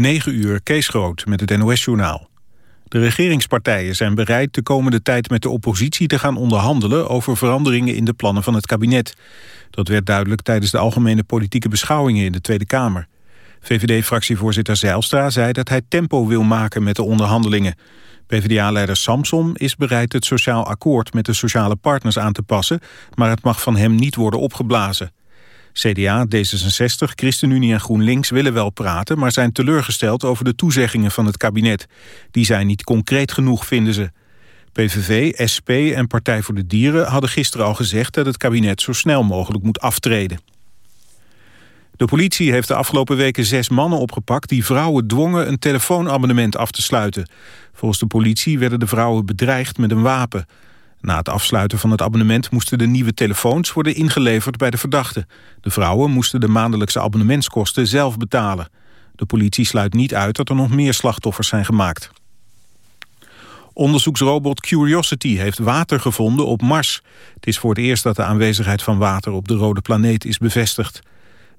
9 uur, Kees Groot met het NOS-journaal. De regeringspartijen zijn bereid de komende tijd met de oppositie te gaan onderhandelen over veranderingen in de plannen van het kabinet. Dat werd duidelijk tijdens de algemene politieke beschouwingen in de Tweede Kamer. VVD-fractievoorzitter Zijlstra zei dat hij tempo wil maken met de onderhandelingen. PvdA-leider Samson is bereid het sociaal akkoord met de sociale partners aan te passen, maar het mag van hem niet worden opgeblazen. CDA, D66, ChristenUnie en GroenLinks willen wel praten... maar zijn teleurgesteld over de toezeggingen van het kabinet. Die zijn niet concreet genoeg, vinden ze. PVV, SP en Partij voor de Dieren hadden gisteren al gezegd... dat het kabinet zo snel mogelijk moet aftreden. De politie heeft de afgelopen weken zes mannen opgepakt... die vrouwen dwongen een telefoonabonnement af te sluiten. Volgens de politie werden de vrouwen bedreigd met een wapen... Na het afsluiten van het abonnement moesten de nieuwe telefoons worden ingeleverd bij de verdachte. De vrouwen moesten de maandelijkse abonnementskosten zelf betalen. De politie sluit niet uit dat er nog meer slachtoffers zijn gemaakt. Onderzoeksrobot Curiosity heeft water gevonden op Mars. Het is voor het eerst dat de aanwezigheid van water op de rode planeet is bevestigd.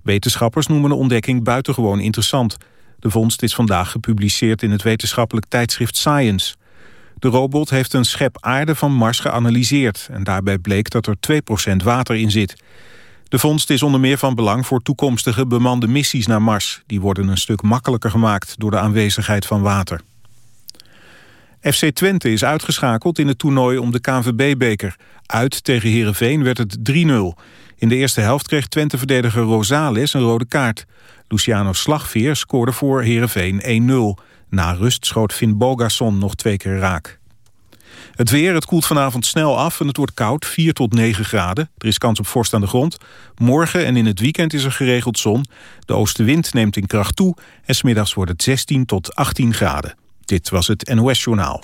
Wetenschappers noemen de ontdekking buitengewoon interessant. De vondst is vandaag gepubliceerd in het wetenschappelijk tijdschrift Science. De robot heeft een schep aarde van Mars geanalyseerd... en daarbij bleek dat er 2% water in zit. De vondst is onder meer van belang voor toekomstige bemande missies naar Mars. Die worden een stuk makkelijker gemaakt door de aanwezigheid van water. FC Twente is uitgeschakeld in het toernooi om de KNVB-beker. Uit tegen Heerenveen werd het 3-0. In de eerste helft kreeg Twente-verdediger Rosales een rode kaart. Luciano Slagveer scoorde voor Heerenveen 1-0. Na rust schoot Finn Bogason nog twee keer raak. Het weer, het koelt vanavond snel af en het wordt koud, 4 tot 9 graden. Er is kans op vorst aan de grond. Morgen en in het weekend is er geregeld zon. De oostenwind neemt in kracht toe en smiddags wordt het 16 tot 18 graden. Dit was het NOS Journaal.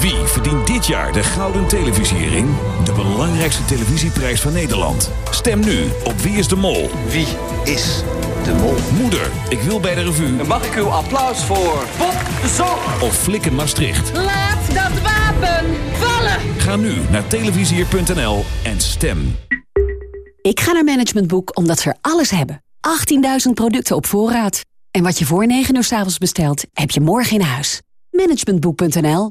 Wie verdient dit jaar de Gouden Televisiering? De belangrijkste televisieprijs van Nederland. Stem nu op Wie is de Mol. Wie is de Mol? Moeder, ik wil bij de revue. Mag ik uw applaus voor Bob de Zon. Of Flikken Maastricht. Laat dat wapen vallen! Ga nu naar televisier.nl en stem. Ik ga naar Management Boek omdat ze er alles hebben. 18.000 producten op voorraad. En wat je voor 9 uur s avonds bestelt, heb je morgen in huis. Managementboek.nl.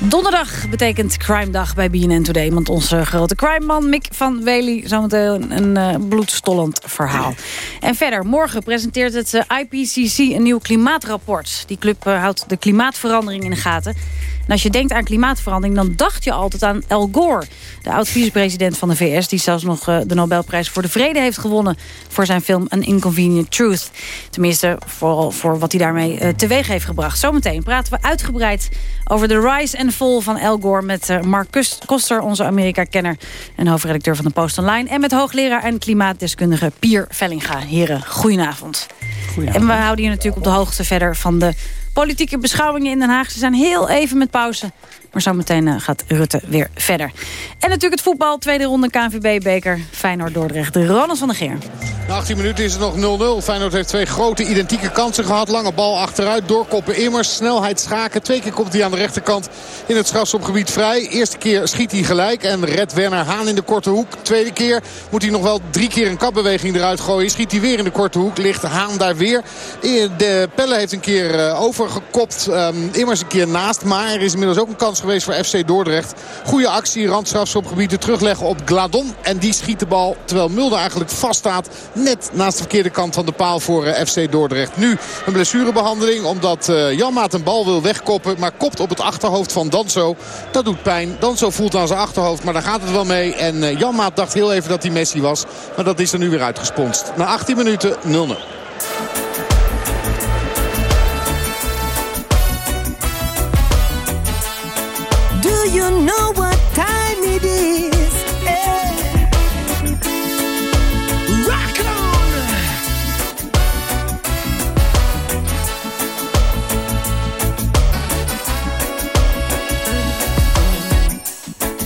Donderdag betekent Crime Dag bij BNN Today. Want onze grote crime-man Mick van Wely... zometeen een uh, bloedstollend verhaal. En verder, morgen presenteert het uh, IPCC een nieuw klimaatrapport. Die club uh, houdt de klimaatverandering in de gaten. En als je denkt aan klimaatverandering... dan dacht je altijd aan Al Gore. De oud-vicepresident van de VS... die zelfs nog de Nobelprijs voor de Vrede heeft gewonnen... voor zijn film An Inconvenient Truth. Tenminste, vooral voor wat hij daarmee teweeg heeft gebracht. Zometeen praten we uitgebreid over de rise fall van Al Gore... met Mark Koster, onze Amerika-kenner... en hoofdredacteur van de Post Online... en met hoogleraar en klimaatdeskundige Pier Vellinga. Heren, goedenavond. goedenavond. En we houden je natuurlijk op de hoogte verder van de politieke beschouwingen in Den Haag. Ze zijn heel even met pauze. Maar zometeen uh, gaat Rutte weer verder. En natuurlijk het voetbal, tweede ronde KNVB-beker. Feyenoord-Dordrecht, Ronald van der Geer. Na 18 minuten is het nog 0-0. Feyenoord heeft twee grote identieke kansen gehad. Lange bal achteruit, doorkoppen immers. Snelheid schaken. Twee keer komt hij aan de rechterkant in het strafschopgebied vrij. Eerste keer schiet hij gelijk en redt Werner Haan in de korte hoek. Tweede keer moet hij nog wel drie keer een kapbeweging eruit gooien. Schiet hij weer in de korte hoek. Ligt Haan daar weer. De Pelle heeft een keer overgekopt. Um, immers een keer naast. Maar er is inmiddels ook een kans geweest voor FC Dordrecht. Goede actie, randstrafschopgebied, de terugleggen op Gladon. En die schiet de bal, terwijl Mulder eigenlijk vaststaat... net naast de verkeerde kant van de paal voor FC Dordrecht. Nu een blessurebehandeling, omdat Janmaat een bal wil wegkoppen... maar kopt op het achterhoofd van Danso. Dat doet pijn. Danso voelt aan zijn achterhoofd, maar daar gaat het wel mee. En Janmaat dacht heel even dat hij Messi was. Maar dat is er nu weer uitgesponst. Na 18 minuten 0-0. You know what time it is? Yeah. Rock on!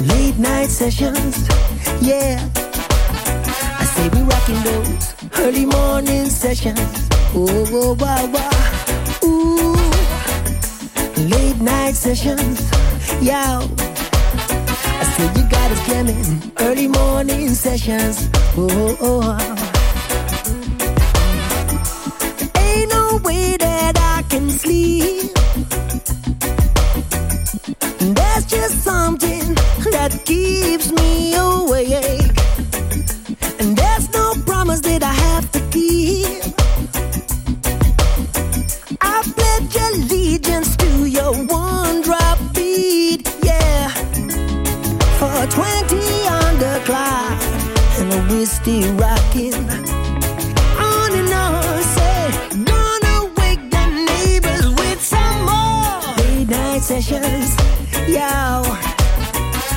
Late night sessions, yeah. I say we rocking those early morning sessions. Oh, oh, wow, wow. Ooh, late night sessions, yo. I say you got us jamming early morning sessions. Oh, oh, oh. Ain't no way that I can sleep. There's just something that keeps still rocking. On and on, say, gonna wake the neighbors with some more late night sessions.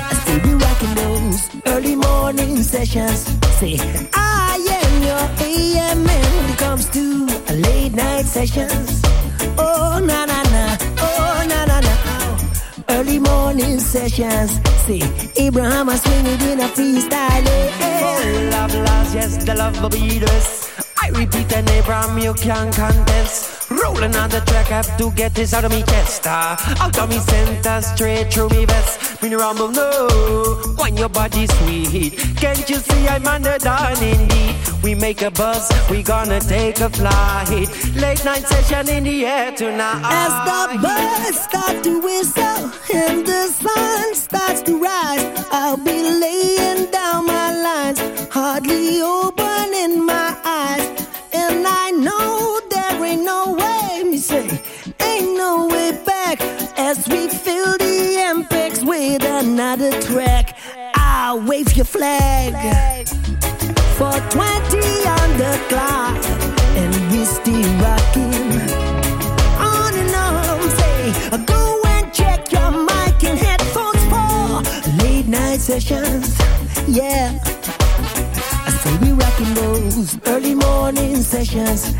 I say we rocking those early morning sessions. Say, I am your AM when it comes to a late night sessions. Early sessions. See, Abraham, I swing it in a freestyle. eh. Oh, love, loves, yes, the love will be best. I repeat, and Abraham, you can't contest. Rolling on the track, I have to get this out of me chest. Ah, out of me center, straight through me vest. Me rumble, no, when your body's sweet. Can't you see I'm under dawn indeed? We make a buzz, we gonna take a flight. Late night session in the air tonight. As the birds start to whistle and the sun starts to rise, I'll be laying down my lines, hardly opening my eyes. And I know there ain't no way, me say, ain't no way back as we fill the MPEX with another track. I'll wave your flag 20 on the clock, and we still rocking on and on. Say, go and check your mic and headphones for late night sessions. Yeah, I say we rocking those early morning sessions.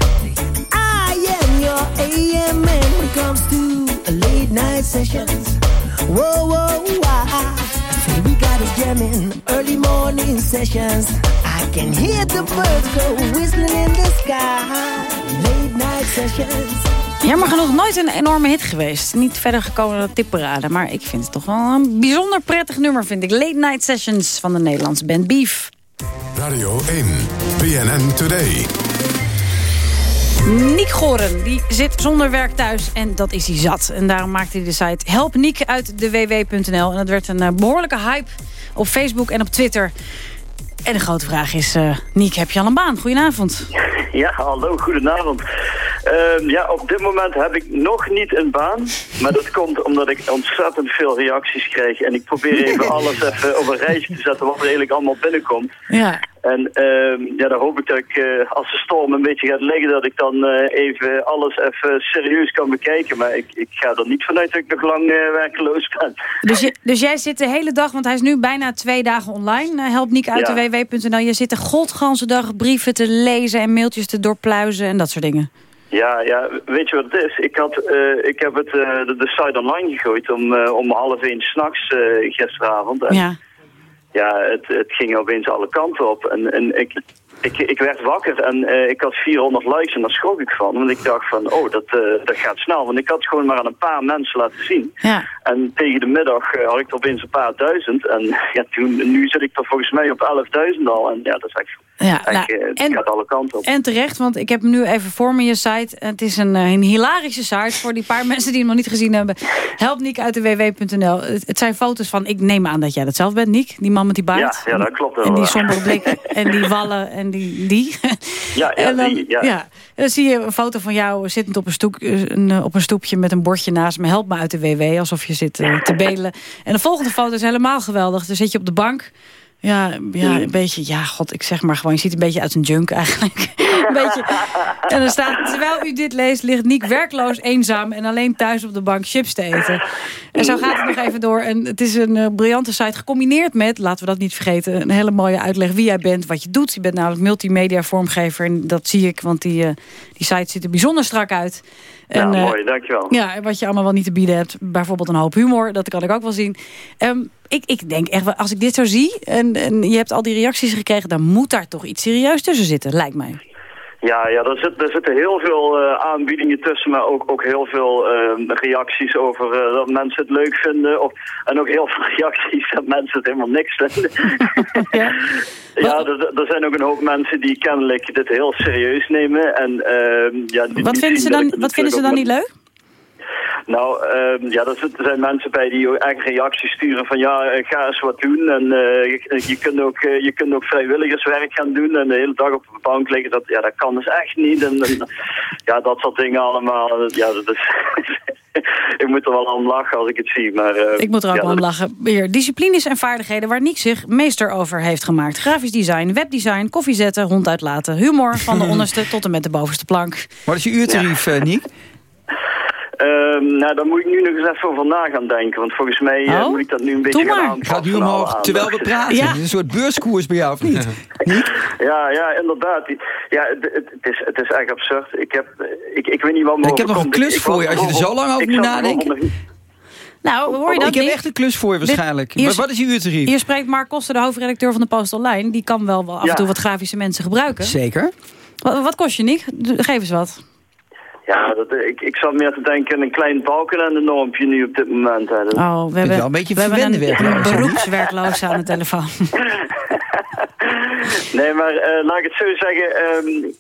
I am your AM when it comes to late night sessions. Whoa, whoa, wah. Jamming early morning sessions. I can hear the birds go whistling in the sky. Late night sessions. Jammer genoeg nooit een enorme hit geweest. Niet verder gekomen dan de tipparade. Maar ik vind het toch wel een bijzonder prettig nummer, vind ik. Late Night Sessions van de Nederlandse band Beef. Radio 1, BNN Today. Niek Goren, die zit zonder werk thuis en dat is hij zat. En daarom maakte hij de site Help Niek uit de ww.nl. En dat werd een eh, behoorlijke hype op Facebook en op Twitter. En de grote vraag is, eh Niek, heb je al een baan? Goedenavond. Ja, hallo, goedenavond. Ehm, ja, op dit moment heb ik nog niet een baan. Maar dat komt omdat ik ontzettend veel reacties krijg. En ik probeer even alles even op een rijtje te zetten wat er eigenlijk allemaal binnenkomt. Ja. En ehm, ja, dan hoop ik dat ik, eh, als de storm een beetje gaat liggen, dat ik dan eh, even alles even serieus kan bekijken. Maar ik, ik ga er niet vanuit dat ik nog lang eh, werkeloos ben. Dus, je, dus jij zit de hele dag, want hij is nu bijna twee dagen online. Help Niek uit Ja. de ww.nl. Je zit de godganse dag brieven te lezen en mailtjes te doorpluizen en dat soort dingen. Ja, ja, weet je wat het is? Ik, had, eh, ik heb het, eh, de, de site online gegooid om, eh, om half één s'nachts gisteravond. En Ja. ja, het, het ging opeens alle kanten op. En, en ik, ik, ik werd wakker en ik had 400 likes en daar schrok ik van. Want ik dacht van, oh, dat, dat gaat snel. Want ik had het gewoon maar aan een paar mensen laten zien. Ja. En tegen de middag had ik er opeens een paar duizend. En ja, toen, nu zit ik er volgens mij op 11.000 al. En ja, dat is echt... Ja, nou, eh, het en- gaat alle kanten op. En terecht, want ik heb hem nu even voor me je site. Het is een, eh, een hilarische site voor die paar mensen die hem nog niet gezien hebben. Help Niek uit de www.nl. Het, het zijn foto's van, ik neem aan dat jij dat zelf bent, Niek. Die man met die baard. Ja, ja, dat klopt wel. En die sombere blik en die wallen en die... die. Ja, ja, en dan, die, ja. En dan zie je een foto van jou zittend op een, stoep, een, eh, op een stoepje met een bordje naast me. Help me uit de WW, alsof je zit eh, te belen. En de volgende foto is helemaal geweldig. Dan zit je op de bank. Ja, ja, een beetje, ja, god, ik zeg maar gewoon, je ziet een beetje uit een junk eigenlijk. een beetje. En dan staat, terwijl u dit leest, ligt Niek werkloos, eenzaam en alleen thuis op de bank chips te eten. En zo gaat het nog even door. En het is een eh, briljante site gecombineerd met, laten we dat niet vergeten, een hele mooie uitleg wie jij bent, wat je doet. Je bent namelijk multimedia vormgever en dat zie ik, want die, eh, die site ziet er bijzonder strak uit. Ja, En, eh, mooi, dankjewel. ja, en wat je allemaal wel niet te bieden hebt. Bijvoorbeeld een hoop humor, dat kan ik ook wel zien. Ehm, ik, ik denk echt, wel, als ik dit zo zie... En, en je hebt al die reacties gekregen... dan moet daar toch iets serieus tussen zitten, lijkt mij. Ja, ja er, zit, er zitten heel veel eh, aanbiedingen tussen, maar ook, ook heel veel eh, reacties over eh, dat mensen het leuk vinden. Of, en ook heel veel reacties dat mensen het helemaal niks vinden. ja, er, er zijn ook een hoop mensen die kennelijk dit heel serieus nemen. En, ehm, ja, die- Wat vinden ze dan, wat vinden ze dan niet leuk? Nou, ehm, ja, er, zijn mensen bij die ook echt reacties sturen van ja, eh, ga eens wat doen. En eh, je, je, kunt ook, eh, je kunt ook vrijwilligerswerk gaan doen en de hele dag op de bank liggen. Dat, ja, dat kan dus echt niet. En, en, ja, dat soort dingen allemaal. Ja, dat is, ik moet er wel aan lachen als ik het zie. Maar, eh, Ik moet er ook ja, wel dat- lachen. Weer disciplines en vaardigheden waar Niek zich meester over heeft gemaakt. Grafisch design, webdesign, koffie zetten, hond uitlaten. Humor van de onderste tot en met de bovenste plank. Wat is je uurtarief, eh, Niek? Ehm, nou, daar moet ik nu nog eens even over na gaan denken. Want volgens mij eh, Oh, moet ik dat nu een beetje doe gaan maar. aanpassen. Gaat nu omhoog terwijl we praten. Ja. Het is een soort beurskoers bij jou, of niet? Ja, ja, inderdaad. Ja, het, het, is, het is echt absurd. Ik, heb, ik, ik weet niet wat me Ik heb nog een klus Ik- voor je, als je er zo lang over moet nadenken. Nou, hoor je dat Ik heb echt een klus voor je Dit- waarschijnlijk. hier- Maar wat is je uurtarief? Hier spreekt Mark Koster, de hoofdredacteur van de Post Online. Die kan wel af en Ja. toe wat grafische mensen gebruiken. Zeker. Wat, wat kost je, Niek? Geef eens wat. Ja, dat, ik, ik zat meer te denken aan een klein balken en een normpje nu op dit moment. Hè. Dat- Oh, we hebben, wel een beetje we hebben een, werkloos, beroepswerkloze aan de telefoon. Nee, maar eh, laat ik het zo zeggen. ehm,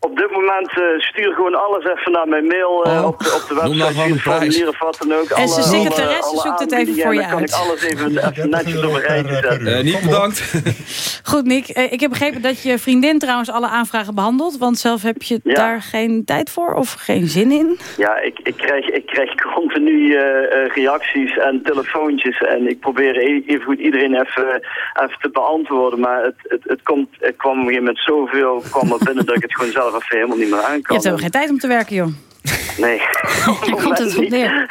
op dit moment eh, stuur gewoon alles even naar mijn mail eh, Oh. op, de, op de Noem website. of wat dan ook. En zijn secretaresse zoekt het even voor en je dan kan uit. ik alles even, even netjes op een rijtje zetten. Eh, niet bedankt. Goed, Nick. eh, Ik heb begrepen dat je vriendin trouwens alle aanvragen behandelt. Want zelf heb je Ja. daar geen tijd voor of geen zin in. Ja, ik, ik, krijg, ik krijg continu eh, eh, reacties en telefoontjes. En ik probeer e- even goed iedereen even, even te beantwoorden. Maar het, het, het, komt, het kwam op een gegeven moment zoveel kwam er binnen dat ik het gewoon zelf even helemaal niet meer aan Je hebt helemaal geen tijd om te werken, joh. Nee. Daar komt het op neer.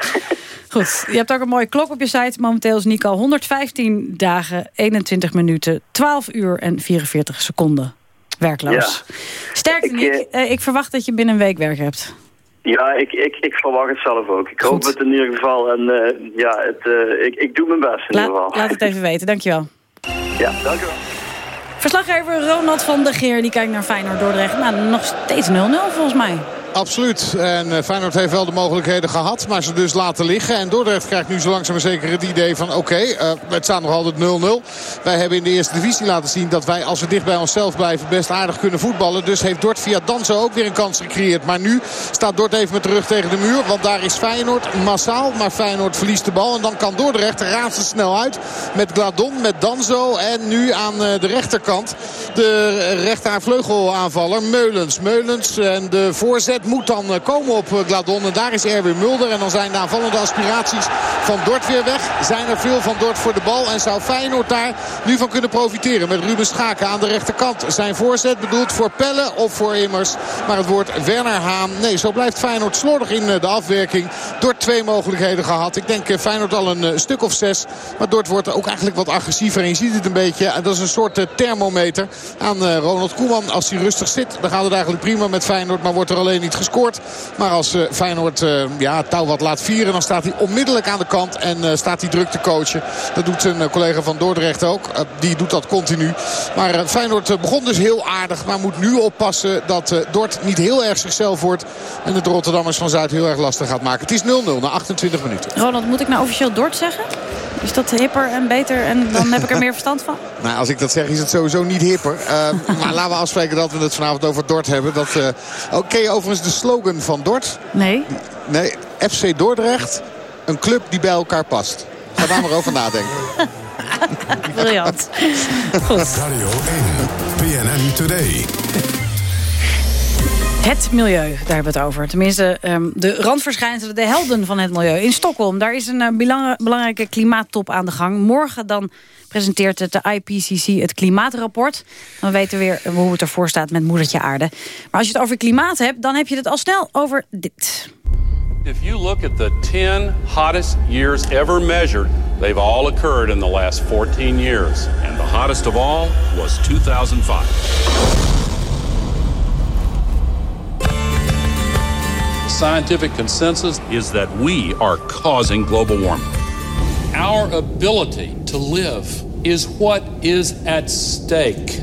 Goed, je hebt ook een mooie klok op je site. Momenteel is Nico 115 dagen, 21 minuten, 12 uur en 44 seconden werkloos. Sterkte, Ik, Nick. Eh, ik verwacht dat je binnen een week werk hebt. Ja, ik, ik, ik verwacht het zelf ook. Ik hoop het in ieder geval. En eh, ja, het, eh, ik, ik doe mijn best in La- ieder geval. laat het even weten, dankjewel. Ja, dank u wel. Verslaggever Ronald van der Geer die kijkt naar Feyenoord Dordrecht. Nou, nog steeds 0-0 volgens mij. Absoluut. En eh, Feyenoord heeft wel de mogelijkheden gehad. Maar ze dus laten liggen. En Dordrecht krijgt nu zo langzaam maar zeker het idee van... oké, eh, het staat nog altijd 0-0. Wij hebben in de eerste divisie laten zien dat wij als we dicht bij onszelf blijven... best aardig kunnen voetballen. Dus heeft Dort via Danzo ook weer een kans gecreëerd. Maar nu staat Dort even met de rug tegen de muur. Want daar is Feyenoord massaal. Maar Feyenoord verliest de bal. En dan kan Dordrecht razendsnel uit. Met Gladon, met Danzo. En nu aan eh, de rechterkant de rechtervleugelaanvaller Meulens. Meulens en de voorzet moet dan eh, komen op eh, Gladon. En daar is Erwin Mulder. En dan zijn de aanvallende aspiraties van Dort weer weg. Zijn er veel van Dort voor de bal. En zou Feyenoord daar nu van kunnen profiteren. Met Ruben Schaken aan de rechterkant. Zijn voorzet bedoeld voor Pelle of voor Immers. Maar het wordt Werner Haan. Nee, zo blijft Feyenoord slordig in eh, de afwerking. Dort twee mogelijkheden gehad. Ik denk Feyenoord al een stuk of zes. Maar Dort wordt ook eigenlijk wat agressiever. En je ziet het een beetje. Dat is een soort thermometer aan Ronald Koeman. Als hij rustig zit, dan gaat het eigenlijk prima met Feyenoord. Maar wordt er alleen niet gescoord. Maar als eh, Feyenoord uh, ja, touw wat laat vieren... dan staat hij onmiddellijk aan de kant en uh, staat hij druk te coachen. Dat doet zijn collega van Dordrecht ook. die doet dat continu. Maar Feyenoord begon dus heel aardig. Maar moet nu oppassen dat Dort niet heel erg zichzelf wordt. En het Rotterdammers van Zuid heel erg lastig gaat maken. Het is 0-0 na 28 minuten. Ronald, moet ik nou officieel Dort zeggen? Is dat hipper en beter en dan heb ik er meer verstand van? Nou, als ik dat zeg is het sowieso niet hipper. Uh, maar laten we afspreken dat we het vanavond over Dort hebben. Dat, uh, Oké, okay, overigens de slogan van Dort? Nee. Nee, FC Dordrecht. Een club die bij elkaar past. Ga daar maar over nadenken. Briljant. Goed. Radio 1, PNN Today. Het milieu, daar hebben we het over. Tenminste, um, de randverschijnselen, de helden van het milieu. In Stockholm, daar is een uh, belangrijke klimaattop aan de gang. Morgen dan presenteert het de IPCC het klimaatrapport. Dan weten we weer hoe het ervoor staat met moedertje aarde. Maar als je het over klimaat hebt, dan heb je het al snel over dit. If you look at the 10 hottest years ever measured, they've all occurred in the last 14 years. And the hottest of all was 2005. Scientific consensus is that we are causing global warming. Our ability to live is what is at stake.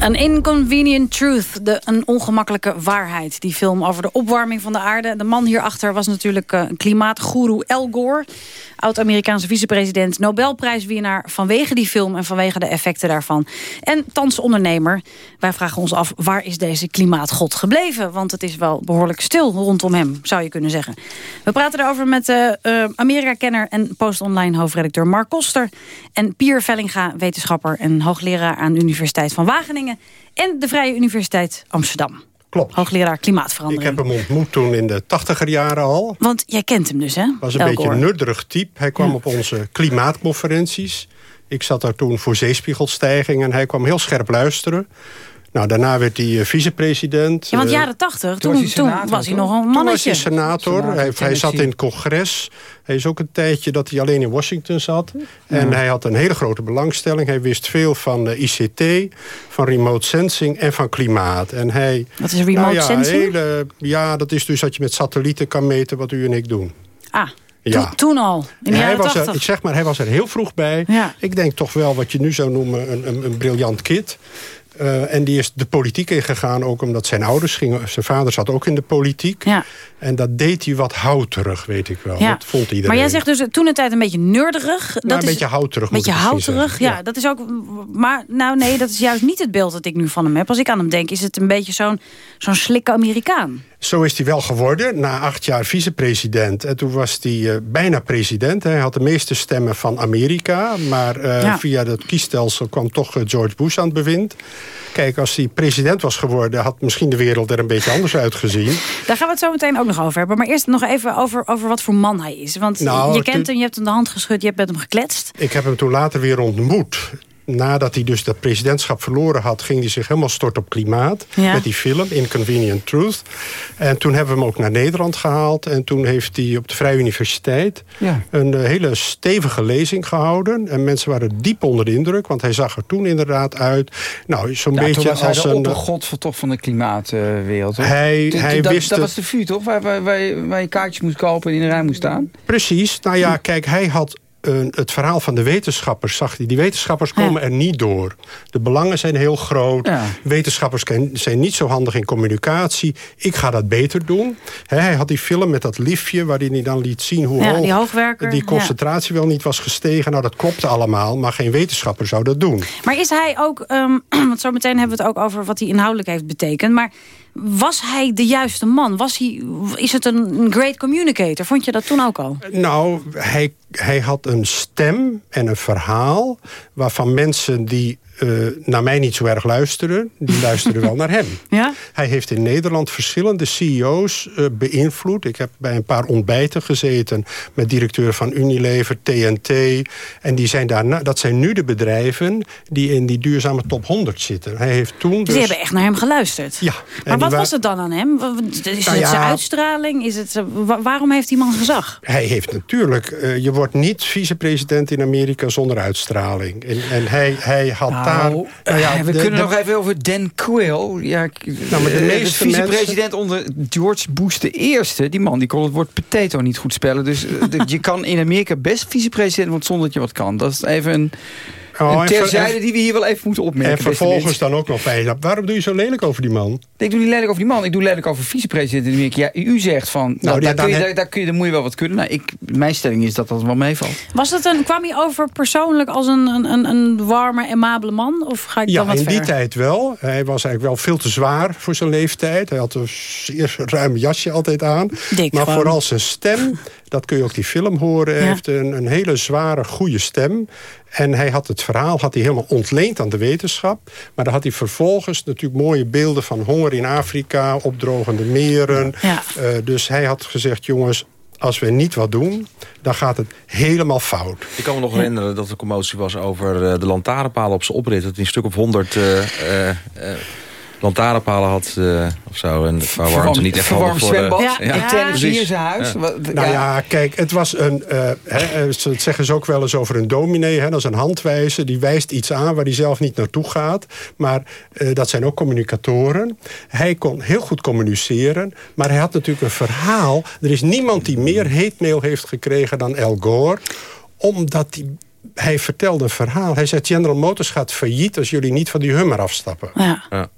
An Inconvenient Truth, de, een ongemakkelijke waarheid. Die film over de opwarming van de aarde. De man hierachter was natuurlijk uh, klimaatgoeroe El Gore. Oud-Amerikaanse vicepresident, Nobelprijswinnaar... vanwege die film en vanwege de effecten daarvan. En thans ondernemer. Wij vragen ons af, waar is deze klimaatgod gebleven? Want het is wel behoorlijk stil rondom hem, zou je kunnen zeggen. We praten erover met uh, uh, Amerika-kenner en Post-Online hoofdredacteur Mark Koster... en Pier Vellinga, wetenschapper en hoogleraar aan de Universiteit van Wageningen... en de Vrije Universiteit Amsterdam. Klopt. Hoogleraar klimaatverandering. Ik heb hem ontmoet toen in de tachtiger jaren al. Want jij kent hem dus, hè? was een beetje een nudderig type. Hij kwam op onze klimaatconferenties. Ik zat daar toen voor zeespiegelstijging en hij kwam heel scherp luisteren. Nou, daarna werd hij uh, vicepresident. Ja, want jaren tachtig, toen, toen, was hij, toen was hij nog een mannetje. Toen was hij senator. senator hij, hij, zat in het congres. Hij is ook een tijdje dat hij alleen in Washington zat. Ja. En hij had een hele grote belangstelling. Hij wist veel van uh, ICT, van remote sensing en van klimaat. En hij, wat is remote nou ja, sensing? Hele, ja, dat is dus dat je met satellieten kan meten wat u en ik doen. Ah, ja. toen al, in de hij was er, Ik zeg maar, hij was er heel vroeg bij. Ja. Ik denk toch wel wat je nu zou noemen een, een, een briljant kid. Uh, en die is de politiek ingegaan, ook omdat zijn ouders gingen... zijn vader zat ook in de politiek. Ja. En dat deed hij wat houterig, weet ik wel. Ja. Dat vond iedereen. Maar jij zegt dus toen een tijd een beetje nerderig. Nou, dat een is, beetje houterig, Een beetje houterig, ja, Dat is ook... Maar nou nee, dat is juist niet het beeld dat ik nu van hem heb. Als ik aan hem denk, is het een beetje zo'n zo'n slikke Amerikaan. Zo is hij wel geworden, na acht jaar vicepresident. En toen was hij uh, bijna president. Hij had de meeste stemmen van Amerika. Maar uh, Ja. via dat kiesstelsel kwam toch uh, George Bush aan het bewind. Kijk, als hij president was geworden... had misschien de wereld er een beetje anders uitgezien. Daar gaan we het zo meteen ook nog over hebben. Maar eerst nog even over, over wat voor man hij is. Want Nou, je kent hem, je hebt hem de hand geschud, je hebt met hem gekletst. Ik heb hem toen later weer ontmoet. Nadat hij dus dat presidentschap verloren had... ging hij zich helemaal stort op klimaat. Ja. Met die film, Inconvenient Truth. En toen hebben we hem ook naar Nederland gehaald. En toen heeft hij op de Vrije Universiteit... Ja. een eh, hele stevige lezing gehouden. En mensen waren diep onder de indruk. Want hij zag er toen inderdaad uit... Nou, zo'n Ja, beetje was hij als de een... oppergod van, toch van de klimaatwereld. Hij- Toen- hij dat, wist dat het. was de vuur, toch? Waar, waar, waar, je- waar je kaartjes moest kopen en in de rij moest staan. Precies. Nou ja, kijk, hij had het verhaal van de wetenschappers, zag hij. Die wetenschappers komen er niet door. De belangen zijn heel groot. Ja. Wetenschappers zijn niet zo handig in communicatie. Ik ga dat beter doen. Hij had die film met dat liefje... waarin hij dan liet zien hoe Ja, hoog die hoogwerker, die concentratie wel niet was gestegen. Nou, dat klopte allemaal, maar geen wetenschapper zou dat doen. Maar is hij ook, ehm, want zo meteen hebben we het ook over wat hij inhoudelijk heeft betekend. Maar was hij de juiste man? Was hij, is het een great communicator? Vond je dat toen ook al? Nou, hij, hij had een stem en een verhaal... waarvan mensen die eh, naar mij niet zo erg luisteren... die luisteren wel naar hem. Ja? Hij heeft in Nederland verschillende CEO's eh, beïnvloed. Ik heb bij een paar ontbijten gezeten... met directeur van Unilever, TNT. En die zijn daarna, dat zijn nu de bedrijven... die in die duurzame top 100 zitten. Hij heeft toen Dus dus... die hebben echt naar hem geluisterd? Ja. Maar wat wa- was het dan aan hem? Is Nou het ja. zijn uitstraling? Is het, wa- waarom heeft die man gezag? Hij heeft natuurlijk... eh, je wordt niet vicepresident in Amerika zonder uitstraling. En, en hij, hij had Nou, Nou, eh, we de- kunnen de- nog even over Dan Quayle. Ja, Nou, maar de eh, meeste vicepresident onder George Bush de eerste. Die man die kon het woord potato niet goed spellen. Dus eh, de- je kan in Amerika best vicepresident worden zonder dat je wat kan. Dat is even een, Oh, een terzijde en- die we hier wel even moeten opmerken. En vervolgens dan ook nog bij. Waarom doe je zo lelijk over die man? Ik doe niet lelijk over die man. Ik doe lelijk over vicepresident. Ja, u zegt van, nou, Nou, ja, daar, dan kun je, daar, daar kun je, daar moet je wel wat kunnen. Nou, ik, mijn stelling is dat dat wel meevalt. Was het een, kwam hij over persoonlijk als een, een, een, een warme, amabele man? Of ga ik Ja, dan wat in die tijd wel. Hij was eigenlijk wel veel te zwaar voor zijn leeftijd. Hij had een zeer ruim jasje altijd aan. Dik maar gewoon. vooral zijn stem, dat kun je ook die film horen. Hij Ja. heeft een, een hele zware, goede stem. En hij had het verhaal had hij helemaal ontleend aan de wetenschap. Maar dan had hij vervolgens natuurlijk mooie beelden van honger in Afrika... opdrogende meren. Ja. Eh, dus hij had gezegd, jongens... Als we niet wat doen, dan gaat het helemaal fout. Ik kan me nog herinneren dat er commotie was over eh, de lantaarnpalen op zijn oprit. Dat hij een stuk of honderd eh, eh, lantaarnpalen had eh, of zo. En waar warmte niet echt verwarmd handig voor... zwembad. eh, Ja, in zijn huis. Ja. Nou ja. ja, kijk, het was een... eh, hè, eh, dat zeggen ze ook wel eens over een dominee. Hè, dat is een handwijzer. Die wijst iets aan waar hij zelf niet naartoe gaat. Maar eh, dat zijn ook communicatoren. Hij kon heel goed communiceren. Maar hij had natuurlijk een verhaal. Er is niemand die meer heetmail heeft gekregen dan Al Gore. Omdat hij... Hij vertelde een verhaal. Hij zei, General Motors gaat failliet als jullie niet van die Hummer afstappen. Ja. Nou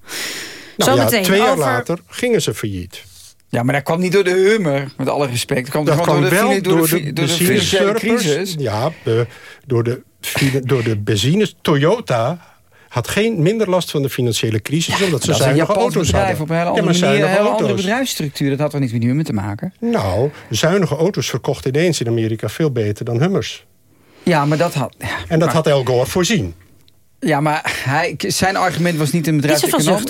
Zometeen ja, twee jaar over- later gingen ze failliet. Ja, maar dat kwam niet door de Hummer, met alle respect. Dat kwam Dat kwam door de, wel door de, fi- door de financiële crisis. Ja, de, door, de, door de benzine. Toyota had geen minder last van de financiële crisis... omdat ze zuinige auto's bedrijf hadden. op een hele Ja, andere maar manier, een hele andere bedrijfsstructuur. Dat had er niets met die Hummer te maken. Nou, zuinige auto's verkochten ineens in Amerika veel beter dan Hummers. Ja, maar dat had... Ja, En dat maar- had Al Gore voorzien. Ja, maar hij, zijn argument was niet een,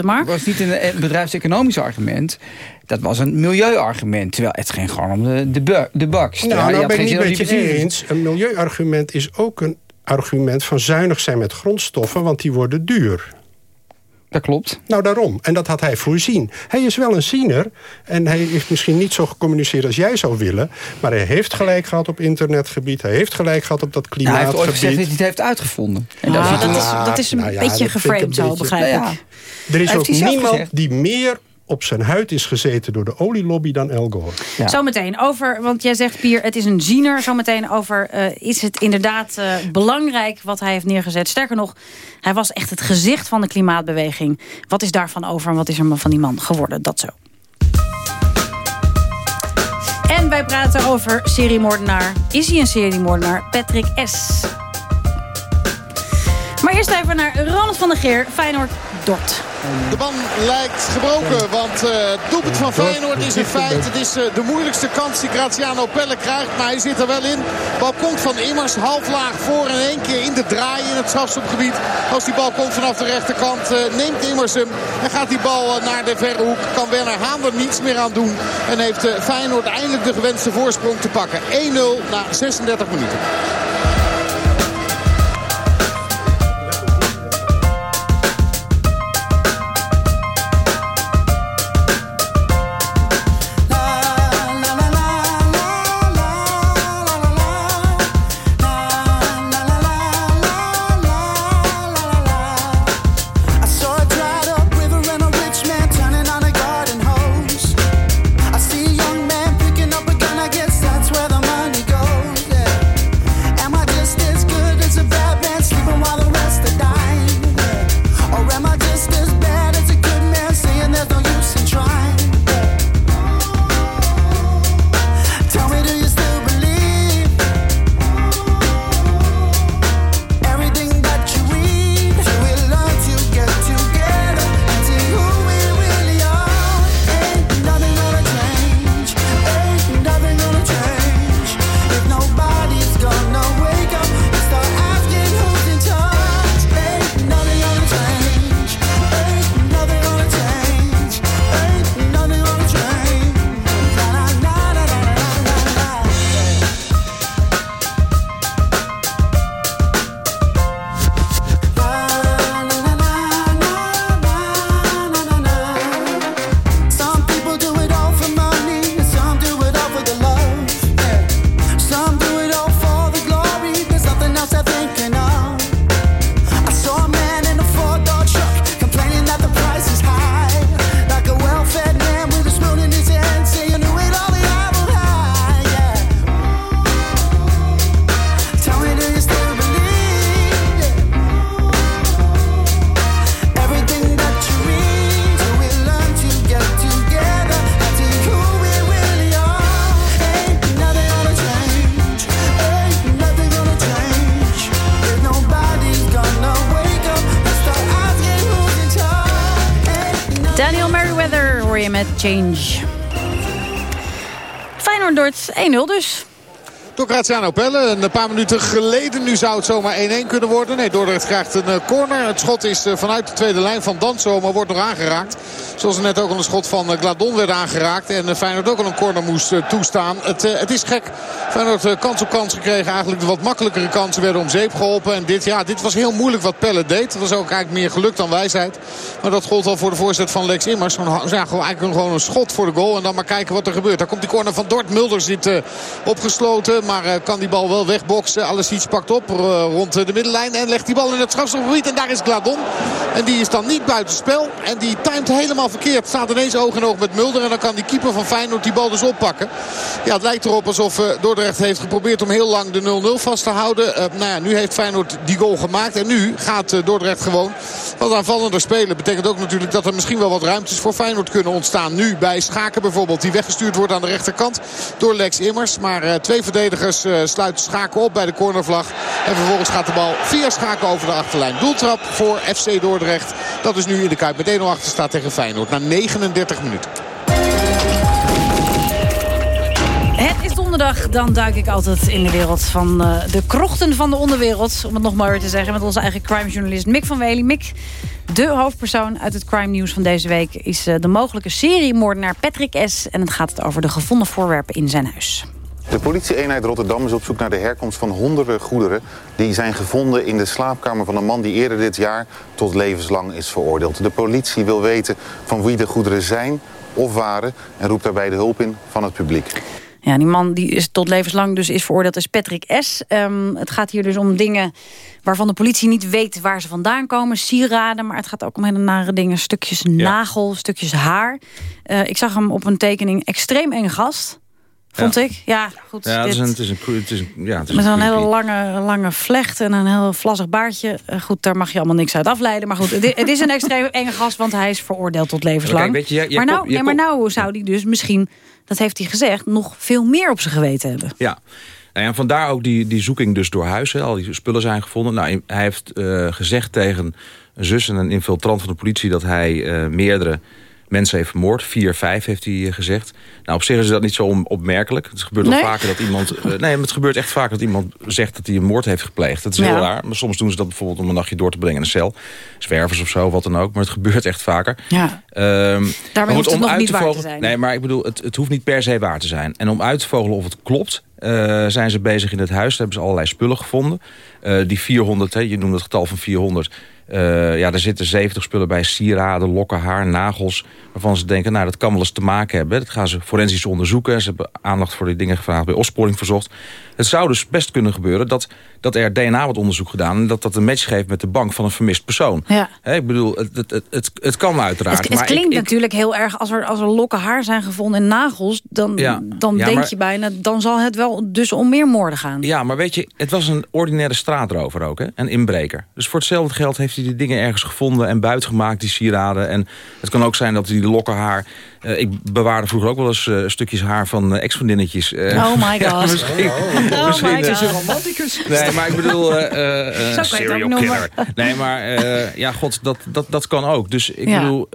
Mark? was niet een, een bedrijfseconomisch argument. Dat was een milieuargument. Terwijl het ging gewoon om de, de, bu- de. Terwijl Nou, nou ben ik niet met je eens. Een milieuargument is ook een argument van zuinig zijn met grondstoffen... want die worden duur. Dat klopt. Nou, daarom. En dat had hij voorzien. Hij is wel een ziener. En hij heeft misschien niet zo gecommuniceerd als jij zou willen. Maar hij heeft gelijk gehad op internetgebied. Hij heeft gelijk gehad op dat Nou, hij heeft ooit gezegd dat klimaatgebied. hij het heeft uitgevonden. En Ja, dat is dat, is, is een nou ja, beetje geframed zo, begrijp Nou ja. ik. er is heeft ook niemand gezegd. die meer op zijn huid is gezeten door de olielobby dan El Gore. Ja. Zometeen over, want jij zegt Pier, het is een ziener. Zometeen over, eh, is het inderdaad eh, belangrijk wat hij heeft neergezet. Sterker nog, hij was echt het gezicht van de klimaatbeweging. Wat is daarvan over en wat is er van die man geworden? Dat zo. En wij praten over seriemoordenaar. Is hij een seriemoordenaar? Patrick S. Maar eerst even naar Ronald van der Geer, Feyenoord, Dort. De ban lijkt gebroken, want eh, het doelpunt van Feyenoord is een feit. Het is eh, de moeilijkste kans die Graziano Pelle krijgt, maar hij zit er wel in. Bal komt van Immers, half laag voor en één keer in de draai in het strafschopgebied. Als die bal komt vanaf de rechterkant, eh, neemt Immers hem en gaat die bal naar de verre hoek. Kan Werner Haan er niets meer aan doen en heeft Feyenoord eindelijk de gewenste voorsprong te pakken. 1-0 na 36 minuten. Change. Feyenoord Dort 1-0 dus. Door Graziano Pelle. Een paar minuten geleden. Nu zou het zomaar 1-1 kunnen worden. Nee, Dordrecht krijgt een eh, corner. Het schot is eh, vanuit de tweede lijn van Danso. Maar wordt nog aangeraakt. Zoals er net ook al een schot van eh, Gladon werd aangeraakt. En Feyenoord ook al een corner moest toestaan. Het, het is gek. Feyenoord kans op kans gekregen. Eigenlijk de wat makkelijkere kansen werden om zeep geholpen. En dit, ja, dit was heel moeilijk wat Pelle deed. Dat was ook eigenlijk meer geluk dan wijsheid. Maar dat gold al voor de voorzet van Lex Immers. Ja, gewoon, eigenlijk gewoon een schot voor de goal. En dan maar kijken wat er gebeurt. Daar komt die corner van Dort. Mulder zit opgesloten. Maar kan die bal wel wegboksen. Iets pakt op rond de middenlijn. En legt die bal in het strafstofgebied. En daar is Gladon. En die is dan niet buitenspel. En die timed helemaal verkeerd. Staat ineens oog in oog met Mulder. En dan kan die keeper van Feyenoord die bal dus oppakken. Ja, het lijkt erop alsof uh, Dordrecht heeft geprobeerd om heel lang de 0-0 vast te houden. Uh, nou ja, nu heeft Feyenoord die goal gemaakt. En nu gaat uh, Dordrecht gewoon wat aanvallender spelen. Betekent ook natuurlijk dat er misschien wel wat ruimtes voor Feyenoord kunnen ontstaan. Nu bij Schaken bijvoorbeeld. Die weggestuurd wordt aan de rechterkant door Lex Immers. Maar twee verdedigers sluiten Schaken op bij de cornervlag. En vervolgens gaat de bal via Schaken over de achterlijn. Doeltrap voor FC Dordrecht. Dat is nu in de Kuip met 1-0 achter staat tegen Feyenoord. Na 39 minuten. Het is donderdag, dan duik ik altijd in de wereld van uh, de krochten van de onderwereld. Om het nog maar te zeggen met onze eigen crimejournalist Mick van Wely. Mick, de hoofdpersoon uit het crime nieuws van deze week... is uh, de mogelijke seriemoordenaar Patrick S. En het gaat over de gevonden voorwerpen in zijn huis. De politie-eenheid Rotterdam is op zoek naar de herkomst van honderden goederen... die zijn gevonden in de slaapkamer van een man die eerder dit jaar tot levenslang is veroordeeld. De politie wil weten van wie de goederen zijn of waren... en roept daarbij de hulp in van het publiek. Ja, die man die is tot levenslang dus is veroordeeld is Patrick S. Um, het gaat hier dus om dingen waarvan de politie niet weet waar ze vandaan komen. Sieraden, maar het gaat ook om hele nare dingen. Stukjes nagel, stukjes haar. Uh, ik zag hem op een tekening extreem eng gast... Vond ik. Ja, goed. Ja, het is een, het is een, het is een, ja, het is met een een hele lange, lange vlecht en een heel vlassig baardje. Uh, goed, daar mag je allemaal niks uit afleiden. Maar goed, het, het is een extreem enge gast, want hij is veroordeeld tot levenslang. Kijk, weet je, je, je maar, nou, nee, maar nou zou hij dus misschien, dat heeft hij gezegd, nog veel meer op zijn geweten hebben. Ja. Nou ja, vandaar ook die, die zoeking dus door huis. Hè. Al die spullen zijn gevonden. Nou, hij heeft uh, gezegd tegen een zus en een infiltrant van de politie... dat hij uh, meerdere mensen heeft vermoord. Vier, vijf heeft hij gezegd. Nou, op zich is dat niet zo opmerkelijk. Het gebeurt nee? vaker dat iemand... Uh, nee, maar het gebeurt echt vaak dat iemand zegt dat hij een moord heeft gepleegd. Dat is heel raar. Maar soms doen ze dat bijvoorbeeld om een nachtje door te brengen in een cel. Zwervers of zo, wat dan ook. Maar het gebeurt echt vaker. Ja. Maar hoeft het om nog uit niet waar te vogelen- zijn. Nee, maar ik bedoel, het, het hoeft niet per se waar te zijn. En om uit te vogelen of het klopt... eh, zijn ze bezig in het huis. Daar hebben ze allerlei spullen gevonden. Eh, die 400, hè, je noemde het getal van 400... eh, ja, er zitten 70 spullen bij. Sieraden, lokken, haar, nagels. Waarvan ze denken, nou, dat kan wel eens te maken hebben. Dat gaan ze forensisch onderzoeken. Ze hebben aandacht voor die dingen gevraagd bij opsporing verzocht. Het zou dus best kunnen gebeuren dat, dat er DNA wordt onderzoek gedaan... en dat dat een match geeft met de bank van een vermist persoon. Ja. Ik bedoel, het, het, het, het, kan uiteraard. Het, het maar klinkt ik, natuurlijk heel erg, als er, als er lokken haar zijn gevonden en nagels... dan, Ja. dan Ja, denk maar- je bijna, dan zal het wel dus om meer moorden gaan. Ja, maar weet je, het was een ordinaire straatrover ook, hè? Een inbreker. Dus voor hetzelfde geld heeft hij die dingen ergens gevonden en buitgemaakt, die sieraden. En het kan ook zijn dat hij die lokken haar... eh, ik bewaarde vroeger ook wel eens eh, stukjes haar van eh, ex-vriendinnetjes. eh. Oh my Ja, god. misschien, Oh misschien, my eh, god. romanticus. Nee, maar ik bedoel, eh, eh, eh, serial killer. Nee, maar eh, ja, god, dat, dat, dat kan ook. Dus ik Ja. bedoel,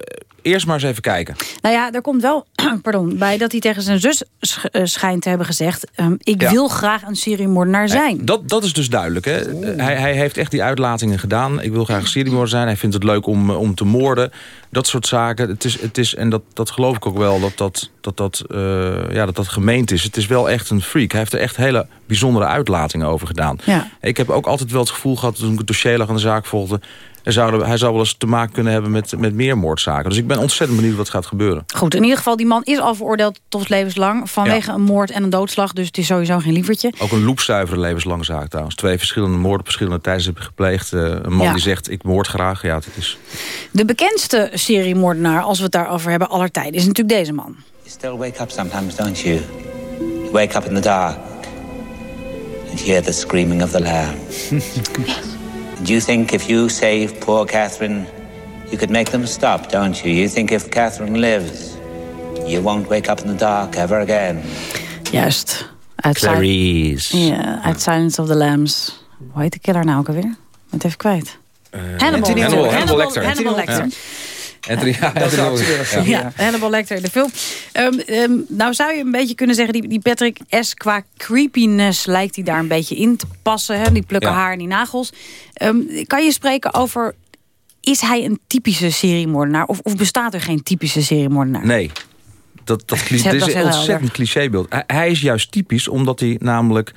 eerst maar eens even kijken. Nou ja, er komt wel pardon, bij dat hij tegen zijn zus sch- eh, schijnt te hebben gezegd... ehm, ik Ja. wil graag een seriemoordenaar zijn. Dat, dat is dus duidelijk. Hè? Hij, hij heeft echt die uitlatingen gedaan. Ik wil graag een seriemoorder zijn. Hij vindt het leuk om, eh, om te moorden. Dat soort zaken. Het is, het is, en dat, dat geloof ik ook wel, dat dat, dat, dat, eh, ja, dat dat gemeend is. Het is wel echt een freak. Hij heeft er echt hele bijzondere uitlatingen over gedaan. Ja. Ik heb ook altijd wel het gevoel gehad, toen ik het dossier lag aan de zaak volgde... Er zou, hij zou wel eens te maken kunnen hebben met, met meer moordzaken. Dus ik ben ontzettend benieuwd wat gaat gebeuren. Goed, in ieder geval, die man is al veroordeeld tot levenslang... vanwege een moord en een doodslag, dus het is sowieso geen lievertje. Ook een loepstuivere levenslange zaak trouwens. Twee verschillende moorden op verschillende tijden hebben gepleegd. Eh, een man Ja. die zegt, ik moord graag. Ja, het is... De bekendste seriemoordenaar, als we het daarover hebben, aller tijden... is natuurlijk deze man. You still wake up sometimes, don't you? You wake up in the dark and hear the screaming of the lamb. and you think if you save poor Catherine, you could make them stop, don't you? You think if Catherine lives, you won't wake up in the dark ever again. Juist. Uit, Si- Clarice. ja, uit Silence of the Lambs. Hoe heet de killer nou ook alweer? Ik ben het even kwijt. Eh, Hannibal, Hannibal, natuurlijk. Hannibal Lecter. Hannibal Lecter. Ja. Anthony, ja, Dat is Anthony Hopkins, ja. Ja, Hannibal Lecter in de film. Ehm, ehm, nou zou je een beetje kunnen zeggen... die, die Patrick S. qua creepiness lijkt hij daar een beetje in te passen. Hè? Die plukken Ja. haar en die nagels. Ehm, kan je spreken over... Is hij een typische seriemoordenaar? Of, of bestaat er geen typische seriemoordenaar? Nee. Dat, dat, Dat is een ontzettend clichébeeld. Hij is juist typisch omdat hij namelijk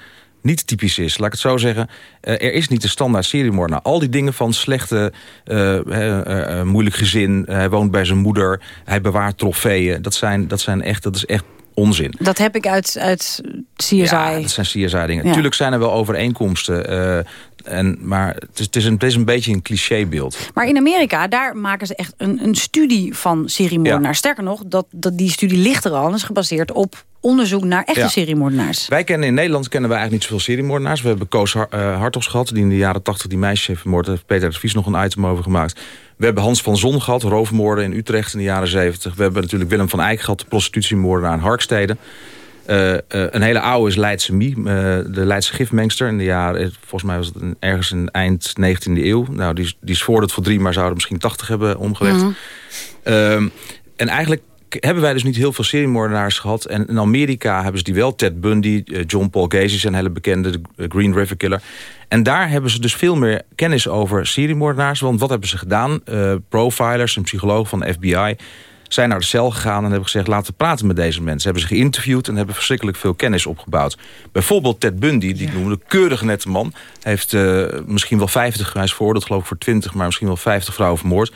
niet typisch is. Laat ik het zo zeggen. Eh, er is niet de standaard seriemoordenaar. Al die dingen van slechte, eh, eh, moeilijk gezin. hij woont bij zijn moeder. Hij bewaart trofeeën. Dat, zijn, dat, zijn echt, dat is echt onzin. Dat heb ik uit, uit CSI. Ja, dat zijn CSI-dingen. Ja. Tuurlijk zijn er wel overeenkomsten. En, maar het is, het, is een, het is een beetje een clichébeeld. Maar in Amerika, daar maken ze echt een, een studie van seriemoordenaars. Sterker nog, dat, dat die studie ligt er al en is gebaseerd op onderzoek naar echte Ja. seriemoordenaars. Wij kennen in Nederland kennen we eigenlijk niet zoveel seriemoordenaars. We hebben Koos Har- eh, Hartogs gehad, die in de jaren 80 die meisjes heeft vermoord. Daar heeft Peter de Vries nog een item over gemaakt. We hebben Hans van Zon gehad, roofmoorden in Utrecht in de jaren 70. We hebben natuurlijk Willem van Eyck gehad, de prostitutiemoordenaar in Harkstede. Eh, eh, een hele oude is Leidse Mie, eh, de Leidse gifmengster. In de jaren, volgens mij was het een- ergens in eind 19e eeuw. Nou, die, is- die is voor het voor drie, maar zouden misschien 80 hebben omgelegd. Mhm. Ehm, en eigenlijk hebben wij dus niet heel veel seriemoordenaars gehad. En in Amerika hebben ze die wel. Ted Bundy, John Paul Gacy zijn hele bekende. De Green River Killer. En daar hebben ze dus veel meer kennis over seriemoordenaars. Want wat hebben ze gedaan? Profilers, een psycholoog van de FBI zijn naar de cel gegaan en hebben gezegd... laten we praten met deze mensen. Hebben ze geïnterviewd en hebben verschrikkelijk veel kennis opgebouwd. Bijvoorbeeld Ted Bundy, die ik noemde, keurige nette man... heeft eh, misschien wel 50, hij is veroordeeld geloof ik voor 20... maar misschien wel 50 vrouwen vermoord.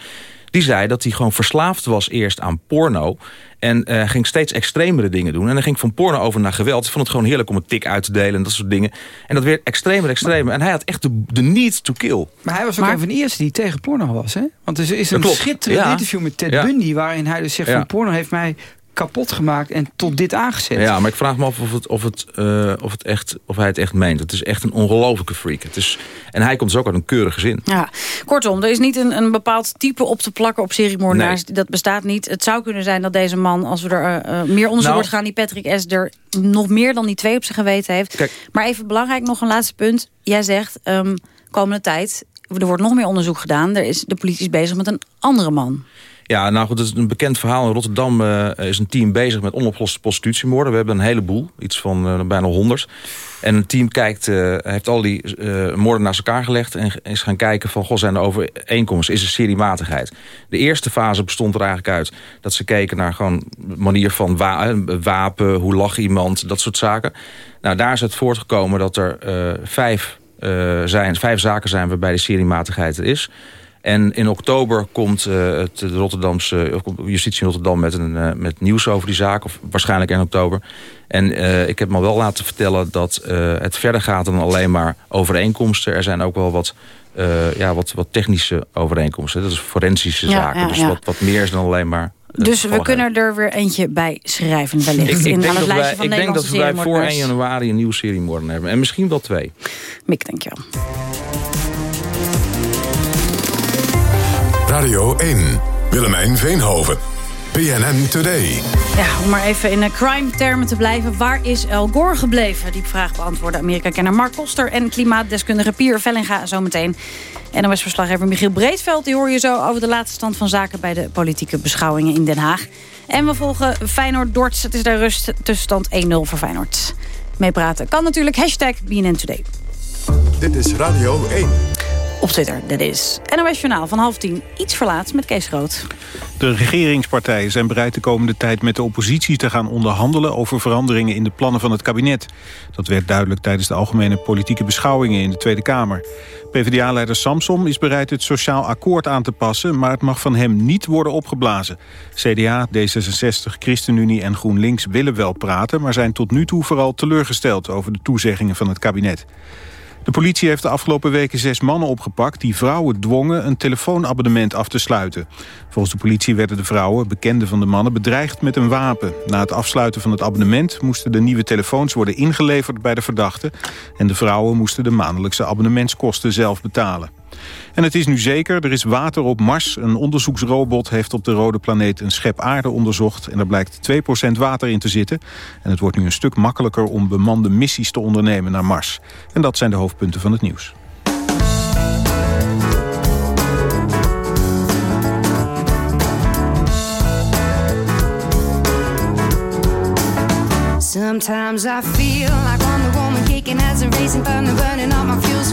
Die zei dat hij gewoon verslaafd was eerst aan porno... En eh, ging steeds extremere dingen doen. En dan ging van porno over naar geweld. Ik vond het gewoon heerlijk om een tik uit te delen en dat soort dingen. En dat werd extremer, extremer. En hij had echt de, de need to kill. Maar hij was ook Maar- een van de eerste die tegen porno was, hè? Want er is een klopt. schitterend Ja. interview met Ted Ja. Bundy... waarin hij dus zegt Ja. van porno heeft mij kapot gemaakt en tot dit aangezet. Ja, maar ik vraag me af of, het, of, het, eh, of, het echt, of hij het echt meent. Het is echt een ongelofelijke freak. Het is, en hij komt dus ook uit een keurig gezin. Ja, kortom, er is niet een, een bepaald type op te plakken op seriemoordenaars. Dat bestaat niet. Het zou kunnen zijn dat deze man, als we er eh, eh, meer onderzoek Nou- wordt gaan... die Patrick S. er nog meer dan die twee op zijn geweten heeft. Kijk. Maar even belangrijk, nog een laatste punt. Jij zegt, ehm, komende tijd, er wordt nog meer onderzoek gedaan. Er is, de politie is bezig met een andere man. Ja, nou goed, het is een bekend verhaal. In Rotterdam eh, is een team bezig met onopgeloste prostitutiemoorden. We hebben een heleboel, iets van eh, bijna honderd. En een team kijkt, eh, heeft al die moorden naast elkaar gelegd... en is gaan kijken van, goh, zijn er overeenkomsten? Is er seriematigheid? De eerste fase bestond er eigenlijk uit... dat ze keken naar gewoon manier van wa wapen, hoe lag iemand, dat soort zaken. Nou, daar is het voortgekomen dat er vijf, zijn, vijf zaken zijn... waarbij de seriematigheid er is... En in oktober komt eh, het de Rotterdamse komt justitie in Rotterdam met, een, eh, met nieuws over die zaak. Of waarschijnlijk in oktober. En eh, ik heb me wel laten vertellen dat eh, het verder gaat dan alleen maar overeenkomsten. Er zijn ook wel wat, eh, ja, wat, wat technische overeenkomsten. Dat is forensische Ja, zaken. ja, dus ja. Wat, wat meer is dan alleen maar... eh, Dus we kunnen er weer eentje bij schrijven wellicht. Ik, ik in, denk, het dat wij, van ik denk dat wij voor 1 seriemoordenaars. januari een nieuwe seriemoorden hebben. En misschien wel twee. Mick, dankjewel. Radio 1. Willemijn Veenhoven. PNN Today. Ja, om maar even in eh, crime-termen te blijven. Waar is El Gore gebleven? Die vraag beantwoorden Amerika-kenner Mark Koster... en klimaatdeskundige Pier Vellinga zometeen. NOS-verslaggever Michiel Breedveld... die hoor je zo over de laatste stand van zaken... bij de politieke beschouwingen in Den Haag. En we volgen Feyenoord-Dorts. Het is daar rust tussenstand 1-0 voor Feyenoord. Meepraten kan natuurlijk hashtag BNN Today. Dit is Radio 1. Op Twitter, dat is NOS Journaal van half tien. Iets verlaat met Kees Groot. De regeringspartijen zijn bereid de komende tijd met de oppositie te gaan onderhandelen over veranderingen in de plannen van het kabinet. Dat werd duidelijk tijdens de algemene politieke beschouwingen in de Tweede Kamer. PvdA-leider Samsom is bereid het sociaal akkoord aan te passen, maar het mag van hem niet worden opgeblazen. CDA, D66, ChristenUnie en GroenLinks willen wel praten, maar zijn tot nu toe vooral teleurgesteld over de toezeggingen van het kabinet. De politie heeft de afgelopen weken zes mannen opgepakt... die vrouwen dwongen een telefoonabonnement af te sluiten. Volgens de politie werden de vrouwen, bekenden van de mannen... bedreigd met een wapen. Na het afsluiten van het abonnement... moesten de nieuwe telefoons worden ingeleverd bij de verdachte... en de vrouwen moesten de maandelijkse abonnementskosten zelf betalen. En het is nu zeker, er is water op Mars. Een onderzoeksrobot heeft op de rode planeet een schep aarde onderzocht... en er blijkt 2% water in te zitten. En het wordt nu een stuk makkelijker om bemande missies te ondernemen naar Mars. En dat zijn de hoofdpunten van het nieuws. I feel like the woman kicking burning my fuels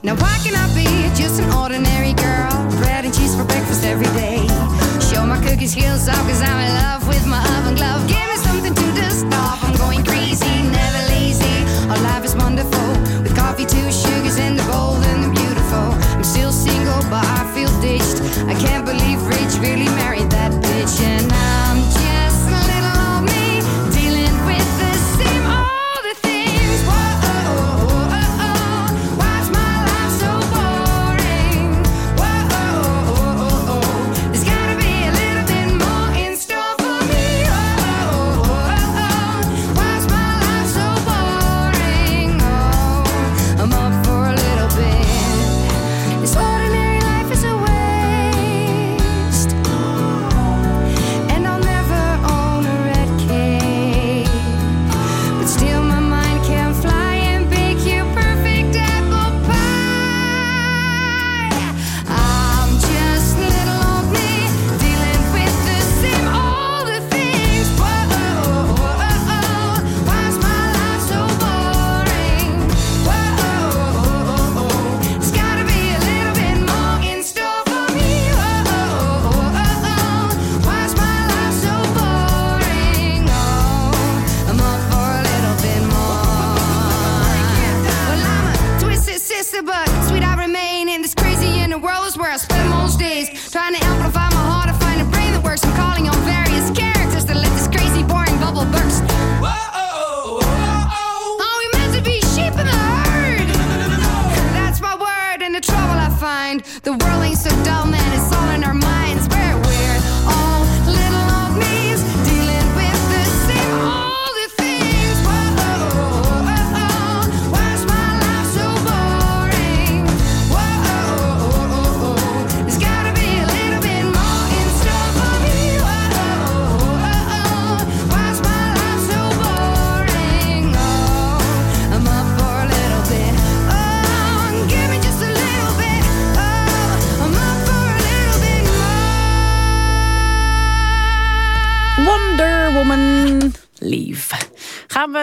Now why can I be just an ordinary girl? Bread and cheese for breakfast every day. Show my cookie skills off cause I'm in love with my oven glove. Give me something to dust. I'm going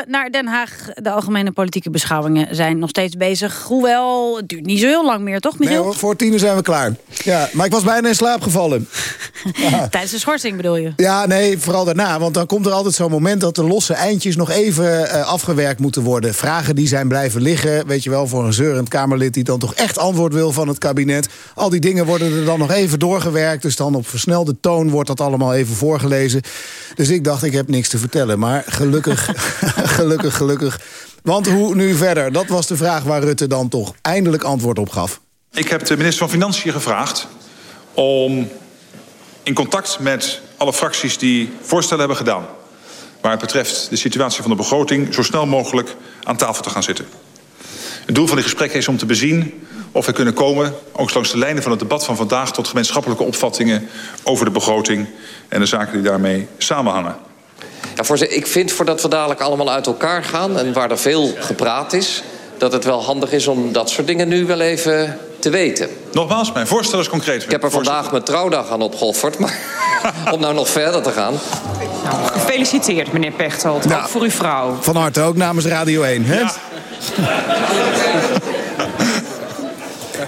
naar Den Haag. De algemene politieke beschouwingen zijn nog steeds bezig. Hoewel, het duurt niet zo heel lang meer, toch Nee Michiel? hoor, voor tien uur zijn we klaar. Ja, maar ik was bijna in slaap gevallen. Tijdens de schorsing bedoel je? Ja, nee, vooral daarna. Want dan komt er altijd zo'n moment dat de losse eindjes nog even eh, afgewerkt moeten worden. Vragen die zijn blijven liggen. Weet je wel, voor een zeurend Kamerlid die dan toch echt antwoord wil van het kabinet. Al die dingen worden er dan nog even doorgewerkt. Dus dan op versnelde toon wordt dat allemaal even voorgelezen. Dus ik dacht, ik heb niks te vertellen. Maar gelukkig, gelukkig, gelukkig. Want hoe nu verder? Dat was de vraag waar Rutte dan toch eindelijk antwoord op gaf. Ik heb de minister van Financiën gevraagd om in contact met alle fracties die voorstellen hebben gedaan... waar het betreft de situatie van de begroting... zo snel mogelijk aan tafel te gaan zitten. Het doel van dit gesprek is om te bezien of we kunnen komen... ook langs de lijnen van het debat van vandaag... tot gemeenschappelijke opvattingen over de begroting... en de zaken die daarmee samenhangen. Ja, voorzitter, ik vind voordat we dadelijk allemaal uit elkaar gaan... en waar er veel gepraat is... dat het wel handig is om dat soort dingen nu wel even te weten. Nogmaals, mijn voorstel is concreet. Ik heb er vandaag mijn trouwdag aan opgeofferd... maar om nou nog verder te gaan... Gefeliciteerd, meneer Pechtold. Ook voor uw vrouw. Van harte ook namens Radio 1. Hè?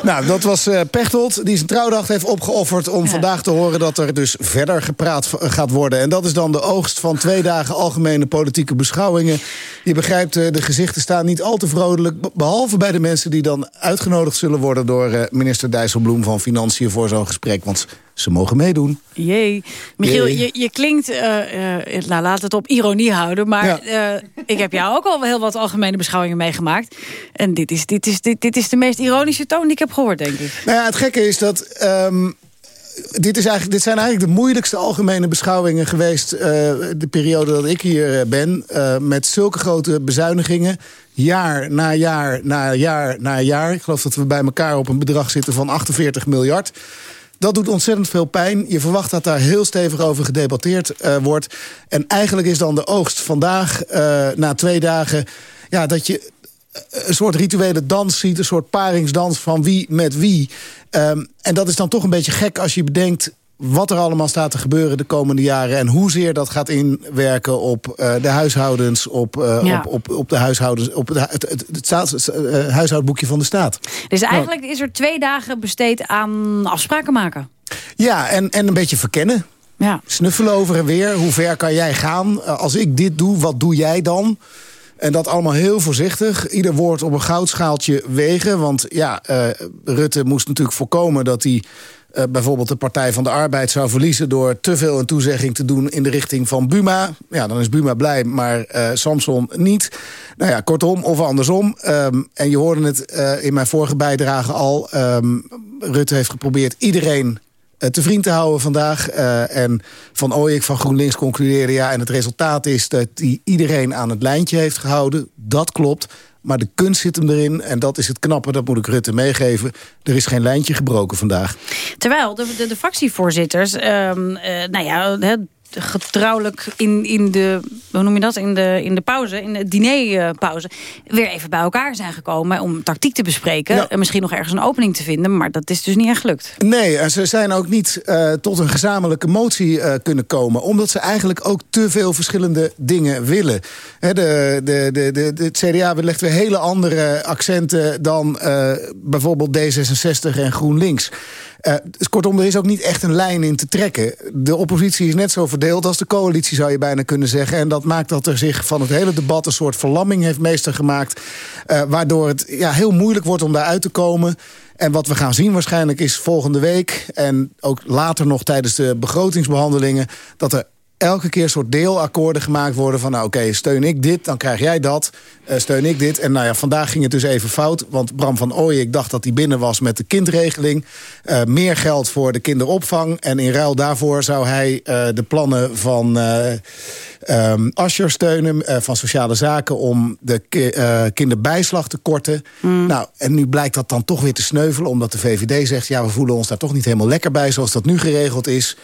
Nou, dat was uh, Pechtold die zijn trouwdag heeft opgeofferd... om vandaag te horen dat er dus verder gepraat gaat worden. En dat is dan de oogst van twee dagen algemene politieke beschouwingen. Je begrijpt, uh, de gezichten staan niet al te vrolijk... behalve bij de mensen die dan uitgenodigd zullen worden... door uh, minister Dijsselbloem van Financiën voor zo'n gesprek. Want ze mogen meedoen. Jee. Michiel, Je, je klinkt... Uh, uh, nou, laat het op ironie houden. Maar ja. uh, ik heb jou ook al heel wat algemene beschouwingen meegemaakt. En dit is, dit, is, dit, dit is de meest ironische toon die ik heb gehoord, denk ik. Nou ja, het gekke is dat... Um, dit, is eigenlijk, dit zijn eigenlijk de moeilijkste algemene beschouwingen geweest... de periode dat ik hier ben. met zulke grote bezuinigingen. Jaar na jaar na jaar na jaar. Ik geloof dat we bij elkaar op een bedrag zitten van 48 miljard. Dat doet ontzettend veel pijn. Je verwacht dat daar heel stevig over gedebatteerd uh, wordt. En eigenlijk is dan de oogst vandaag, uh, na twee dagen... Ja, dat je een soort rituele dans ziet, een soort paringsdans van wie met wie. Um, en dat is dan toch een beetje gek als je bedenkt wat er allemaal staat te gebeuren de komende jaren... en hoezeer dat gaat inwerken op uh, de huishoudens... op, uh, ja. op, op, op de huishoudens, op het, het, het, het staats, uh, huishoudboekje van de staat. Dus eigenlijk is er twee dagen besteed aan afspraken maken? Ja, en, en een beetje verkennen. Ja. Snuffelen over en weer. Hoe ver kan jij gaan? Als ik dit doe, wat doe jij dan? En dat allemaal heel voorzichtig. Ieder woord op een goudschaaltje wegen. Want ja, Rutte moest natuurlijk voorkomen dat hij... Uh, bijvoorbeeld de Partij van de Arbeid zou verliezen... door te veel een toezegging te doen in de richting van Buma. Ja, dan is Buma blij, maar uh, Samson niet. Nou ja, kortom, of andersom. Um, en je hoorde het uh, in mijn vorige bijdrage al. Um, Rutte heeft geprobeerd iedereen te vriend te houden vandaag. En Van Ooyek van GroenLinks concludeerde... ja, en het resultaat is dat hij iedereen aan het lijntje heeft gehouden. Dat klopt. Maar de kunst zit hem erin. En dat is het knappe, dat moet ik Rutte meegeven. Er is geen lijntje gebroken vandaag. Terwijl de, de, de fractievoorzitters... Um, uh, nou ja, getrouwelijk in, in de, hoe noem je dat, in de, in de pauze, in de dinerpauze, weer even bij elkaar zijn gekomen om tactiek te bespreken. Ja. En misschien nog ergens een opening te vinden, maar dat is dus niet echt gelukt. Nee, en ze zijn ook niet uh, tot een gezamenlijke motie uh, kunnen komen, omdat ze eigenlijk ook te veel verschillende dingen willen. He, de, de, de, de, het CDA legt weer hele andere accenten dan uh, bijvoorbeeld D66 en GroenLinks. Uh, dus kortom, er is ook niet echt een lijn in te trekken. De oppositie is net zo verdeeld als de coalitie, zou je bijna kunnen zeggen. En dat maakt dat er zich van het hele debat een soort verlamming heeft meester gemaakt. Uh, waardoor het ja, heel moeilijk wordt om daaruit te komen. En wat we gaan zien waarschijnlijk is volgende week... en ook later nog tijdens de begrotingsbehandelingen... dat er elke keer soort deelakkoorden gemaakt worden van... nou oké, okay, steun ik dit, dan krijg jij dat, uh, steun ik dit. En nou ja, vandaag ging het dus even fout. Want Bram van Ooyen, ik dacht dat hij binnen was met de kindregeling. Uh, meer geld voor de kinderopvang. En in ruil daarvoor zou hij uh, de plannen van um, Ascher steunen... van Sociale Zaken om de ki kinderbijslag te korten. Mm. Nou, en nu blijkt dat dan toch weer te sneuvelen... omdat de VVD zegt, ja, we voelen ons daar toch niet helemaal lekker bij... zoals dat nu geregeld is...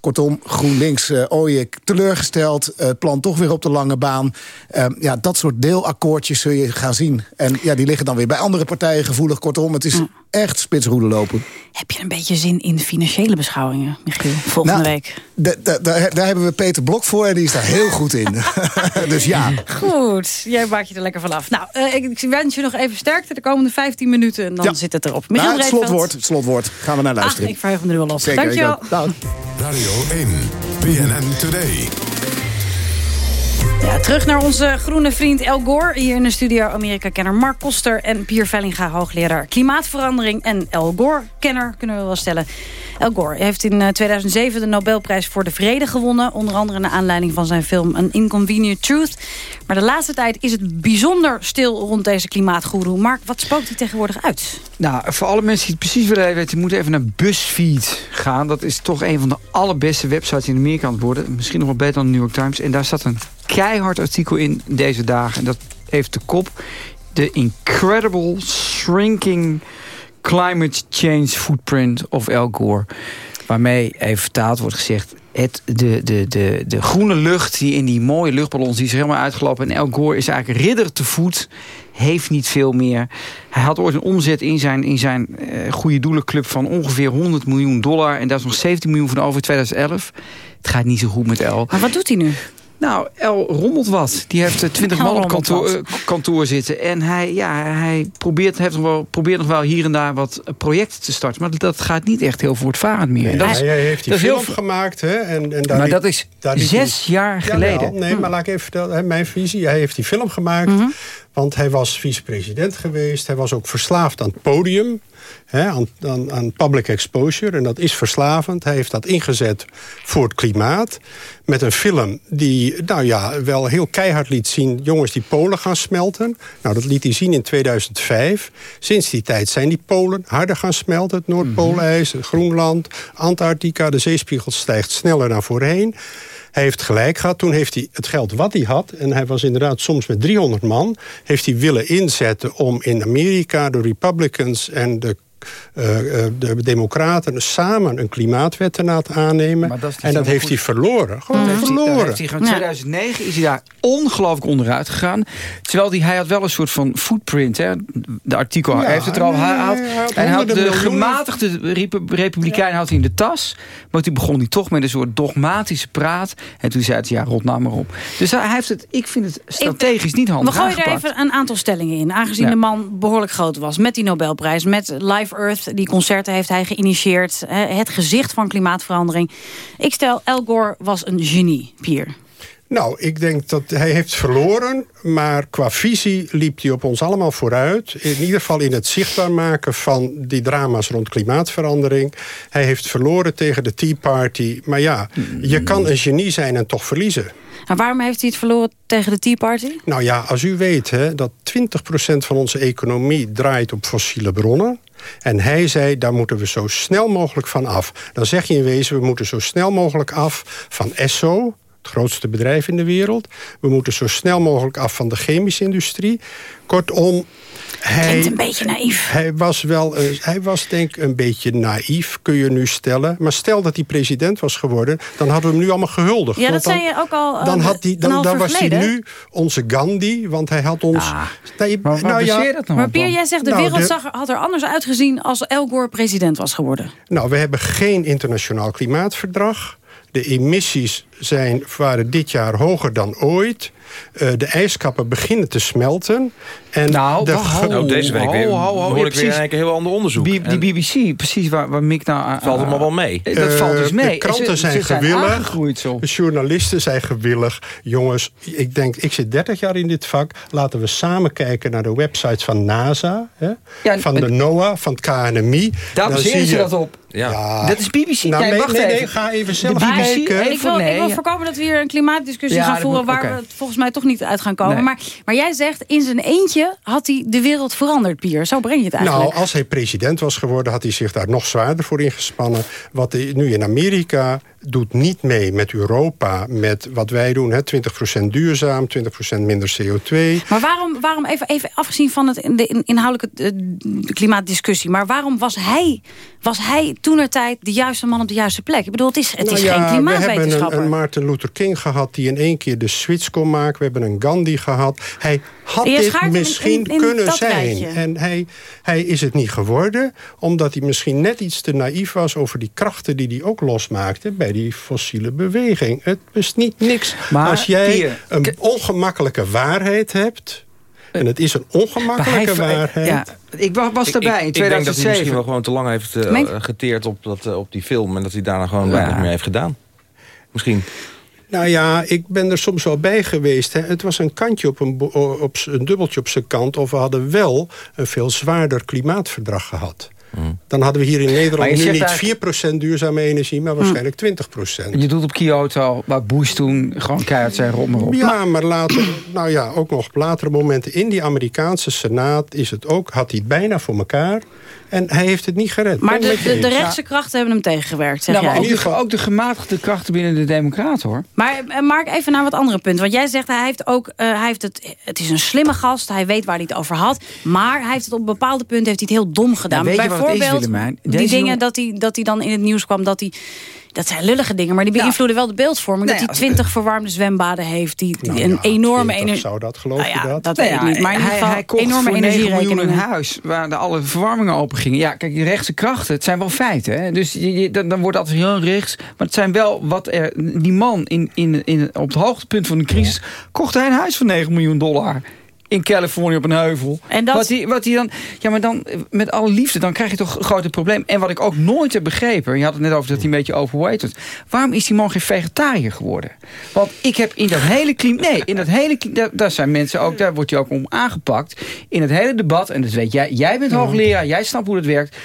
Kortom, GroenLinks, uh, teleurgesteld. Het uh, plan toch weer op de lange baan. Uh, ja, dat soort deelakkoordjes zul je gaan zien. En ja, die liggen dan weer bij andere partijen gevoelig. Kortom, het is mm. Echt spitsroede lopen. Heb je een beetje zin in financiële beschouwingen, Michiel, volgende nou, week? Daar hebben we Peter Blok voor en die is daar heel goed in. dus ja. Goed, jij maakt je er lekker vanaf. Nou, uh, ik wens je nog even sterkte de komende 15 minuten. En dan ja. zit het erop. Michiel nou, het slotwoord, het slotwoord. Gaan we naar luisteren. Ach, ik verheug me er nu al op. Zeker, Dankjewel. Radio 1, BNN Today. Terug naar onze groene vriend El Gore. Hier in de studio Amerika-kenner Mark Koster en Pier Vellinga, hoogleraar klimaatverandering. En El Gore-kenner, kunnen we wel stellen. El Gore heeft in 2007 de Nobelprijs voor de Vrede gewonnen. Onder andere naar aanleiding van zijn film An Inconvenient Truth. Maar de laatste tijd is het bijzonder stil rond deze klimaatgoeroe. Mark, wat spookt hij tegenwoordig uit? Nou, voor alle mensen die het precies willen weten... moeten even naar BuzzFeed gaan. Dat is toch een van de allerbeste websites in Amerika aan het worden. Misschien nog wel beter dan de New York Times. En daar staat een keihard artikel in deze dagen. En dat heeft de kop... The Incredible Shrinking Climate Change Footprint of Al Gore. Waarmee even vertaald wordt gezegd... Het, de, de, de, de groene lucht die in die mooie luchtballons... die is helemaal uitgelopen. En Al Gore is eigenlijk ridder te voet. Heeft niet veel meer. Hij had ooit een omzet in zijn, in zijn uh, goede doelenclub... van ongeveer 100 miljoen dollar. En daar is nog 17 miljoen van over 2011. Het gaat niet zo goed met El. Maar wat doet hij nu? Nou, El rommelt wat. Die heeft eh, twintig man op kantoor, eh, kantoor zitten. En hij, ja, hij probeert, heeft nog wel, probeert nog wel hier en daar wat projecten te starten. Maar dat gaat niet echt heel voortvarend meer. Dat is- hij heeft die dat is heel film gemaakt. Hè, en, en daar Maar dat is zes jaar geleden. nee, Hm. maar laat ik even vertellen. hè, Mijn visie. Hij heeft die film gemaakt. Mhm. Want hij was vicepresident geweest. Hij was ook verslaafd aan het podium. Hè, aan, aan, aan public exposure. En dat is verslavend. Hij heeft dat ingezet voor het klimaat. Met een film die nou ja, wel heel keihard liet zien... jongens, die polen gaan smelten. Nou, dat liet hij zien in 2005. Sinds die tijd zijn die polen harder gaan smelten. Het Noordpoolijs, Groenland, Antarctica. De zeespiegel stijgt sneller naar voorheen. Hij heeft gelijk gehad. Toen heeft hij het geld wat hij had... en hij was inderdaad soms met 300 man... heeft hij willen inzetten om in Amerika de Republicans en de... eh, eh, de democraten samen een klimaatwet te laten aannemen. Maar dat en dat heeft goed. hij verloren. Gewoon Dat heeft hij- dat verloren. heeft hij gewoon- In 2009 is hij daar ongelooflijk onderuit gegaan. Terwijl die, hij had wel een soort van footprint. Hè? De artikel Ja, hij heeft het er al nee, hij had, hij had En hij had de gematigde repu- republikein had hij in de tas. Maar toen begon hij toch met een soort dogmatische praat. En toen zei hij, ja, rot nou maar op. Dus hij heeft het, ik vind het strategisch niet We handig gooien er even een aantal stellingen in. Aangezien Ja. de man behoorlijk groot was. Met die Nobelprijs. Met Live Earth. Die concerten heeft hij geïnitieerd. Het gezicht van klimaatverandering. Ik stel, Al Gore was een genie, Pier. Nou, ik denk dat hij heeft verloren, maar qua visie liep hij op ons allemaal vooruit. In ieder geval in het zichtbaar maken van die drama's rond klimaatverandering. Hij heeft verloren tegen de Tea Party. Maar ja, je kan een genie zijn en toch verliezen. En waarom heeft hij het verloren tegen de Tea Party? Nou ja, als u weet hè, dat 20% van onze economie draait op fossiele bronnen... en hij zei, daar moeten we zo snel mogelijk van af. Dan zeg je in wezen, we moeten zo snel mogelijk af van Esso... het grootste bedrijf in de wereld. We moeten zo snel mogelijk af van de chemische industrie. Kortom, hij, Klinkt een beetje naïef. hij was wel, eh, hij was denk ik een beetje naïef, kun je nu stellen. Maar stel dat hij president was geworden, dan hadden we hem nu allemaal gehuldigd. Ja, dat dan- zei je ook al eh, dan, had hij, een dan, was hij nu onze Gandhi, want hij had ons... Nee, maar baseer je dat nou Maar op Pier, dan? jij zegt de Nou, wereld de- zag had er anders uitgezien als Al Gore president was geworden. Nou, we hebben geen internationaal klimaatverdrag. De emissies zijn, waren dit jaar hoger dan ooit. Eh, de ijskappen beginnen te smelten. En Nou, de Nou, deze week weer, Ho, hoor ik weer precies. een keer heel ander onderzoek. En die BBC, precies waar, waar Mick nou aan... valt allemaal wel mee. Eh, Dat valt dus mee. De kranten Ze- zijn ze gewillig. zo. De journalisten zijn gewillig. Jongens, ik denk, ik zit 30 jaar in dit vak. Laten we samen kijken naar de websites van NASA. Hè? Ja, van de NOAA, van het KNMI. Daar Dan baseren ze je- dat op. Ja. Dat is BBC. Nou, nee, nee, wacht nee, nee, even. ga even De zelf BBC kijken. Ik wil, ik wil voorkomen dat we hier een klimaatdiscussie Ja, gaan voeren... moet- waar we het volgens mij toch niet uit gaan komen. Nee. Maar, maar jij zegt, in zijn eentje had hij de wereld veranderd, Pier. Zo breng je het eigenlijk. Nou, als hij president was geworden, had hij zich daar nog zwaarder voor ingespannen. Wat hij nu in Amerika doet niet mee met Europa, met wat wij doen. Hè, 20% duurzaam, 20% minder CO2. Maar waarom, waarom even, even afgezien van het, de in- inhoudelijke eh, de klimaatdiscussie... maar waarom was hij, was hij toenertijd de juiste man op de juiste plek? Ik bedoel, het is, het Nou is ja, geen We hebben klimaatwetenschapper. een, een Martin Luther King gehad die in één keer de switch kon maken. We hebben een Gandhi gehad. Hij had dit in- misschien in- in kunnen zijn. rijtje. En hij, hij is het niet geworden. Omdat hij misschien net iets te naïef was over die krachten die hij ook losmaakte bij die fossiele beweging. Het is niet niks. Maar, Als jij een ongemakkelijke waarheid hebt. En het is een Maar ongemakkelijke hij- waarheid. Ja, ik wa- was daarbij in ik, ik denk dat hij misschien 2007. wel gewoon te lang heeft eh, geteerd op, dat, eh, op die film. En dat hij daarna gewoon Ja. weinig meer heeft gedaan. Misschien. Nou ja, ik ben er soms wel bij geweest. Hè. Het was een kantje op een, op een dubbeltje op zijn kant. Of we hadden wel een veel zwaarder klimaatverdrag gehad. Dan hadden we hier in Nederland nu niet eigenlijk- 4% duurzame energie... maar waarschijnlijk 20%. Je doet op Kyoto, waar Bush toen gewoon keihard zei, rot maar op. Ja, maar later, nou ja, ook nog op latere momenten in die Amerikaanse Senaat is het ook, had hij het bijna voor elkaar. En hij heeft het niet gered. Maar de, de, rechtse krachten hebben hem tegengewerkt, zeg Nou, maar jij. ook de, ook de gematigde krachten binnen de Democraten, hoor. Maar eh, Mark, even naar wat andere punten. Want jij zegt, hij heeft ook, eh, hij heeft het, het is een slimme gast. Hij weet waar hij het over had. Maar hij heeft het op bepaalde punten heeft hij het heel dom gedaan. Nou, weet je wat is, die dingen dat hij dat hij dan in het nieuws kwam... dat hij dat zijn lullige dingen, maar die beïnvloeden wel de beeldvorming. Nou dat hij twintig verwarmde zwembaden heeft. Die, die Nou een ja, enorme 20 energie. zou dat, geloof Nou je ja, dat? dat Nou weet ik niet. Maar in ieder hij, geval hij kocht enorme voor 9 miljoen een huis waar de alle verwarmingen open gingen. Ja, kijk, die rechtse krachten, het zijn wel feiten. Hè? Dus je, je- dan, dan wordt altijd heel rechts. Maar het zijn wel wat er... Die man in, in, in, op het hoogtepunt van de crisis... kocht hij een huis van 9 miljoen dollar. In Californië op een heuvel. En dat- Wat hij, wat hij dan, ja, maar dan, met alle liefde, dan krijg je toch een grote probleem. En wat ik ook nooit heb begrepen, je had het net over dat hij een beetje overweight was. Waarom is die man geen vegetariër geworden? Want ik heb in dat hele klimaat, nee, in dat hele daar, daar zijn mensen ook, daar wordt hij ook om aangepakt. In het hele debat, en dat weet jij, jij bent hoogleraar, jij snapt hoe dat werkt.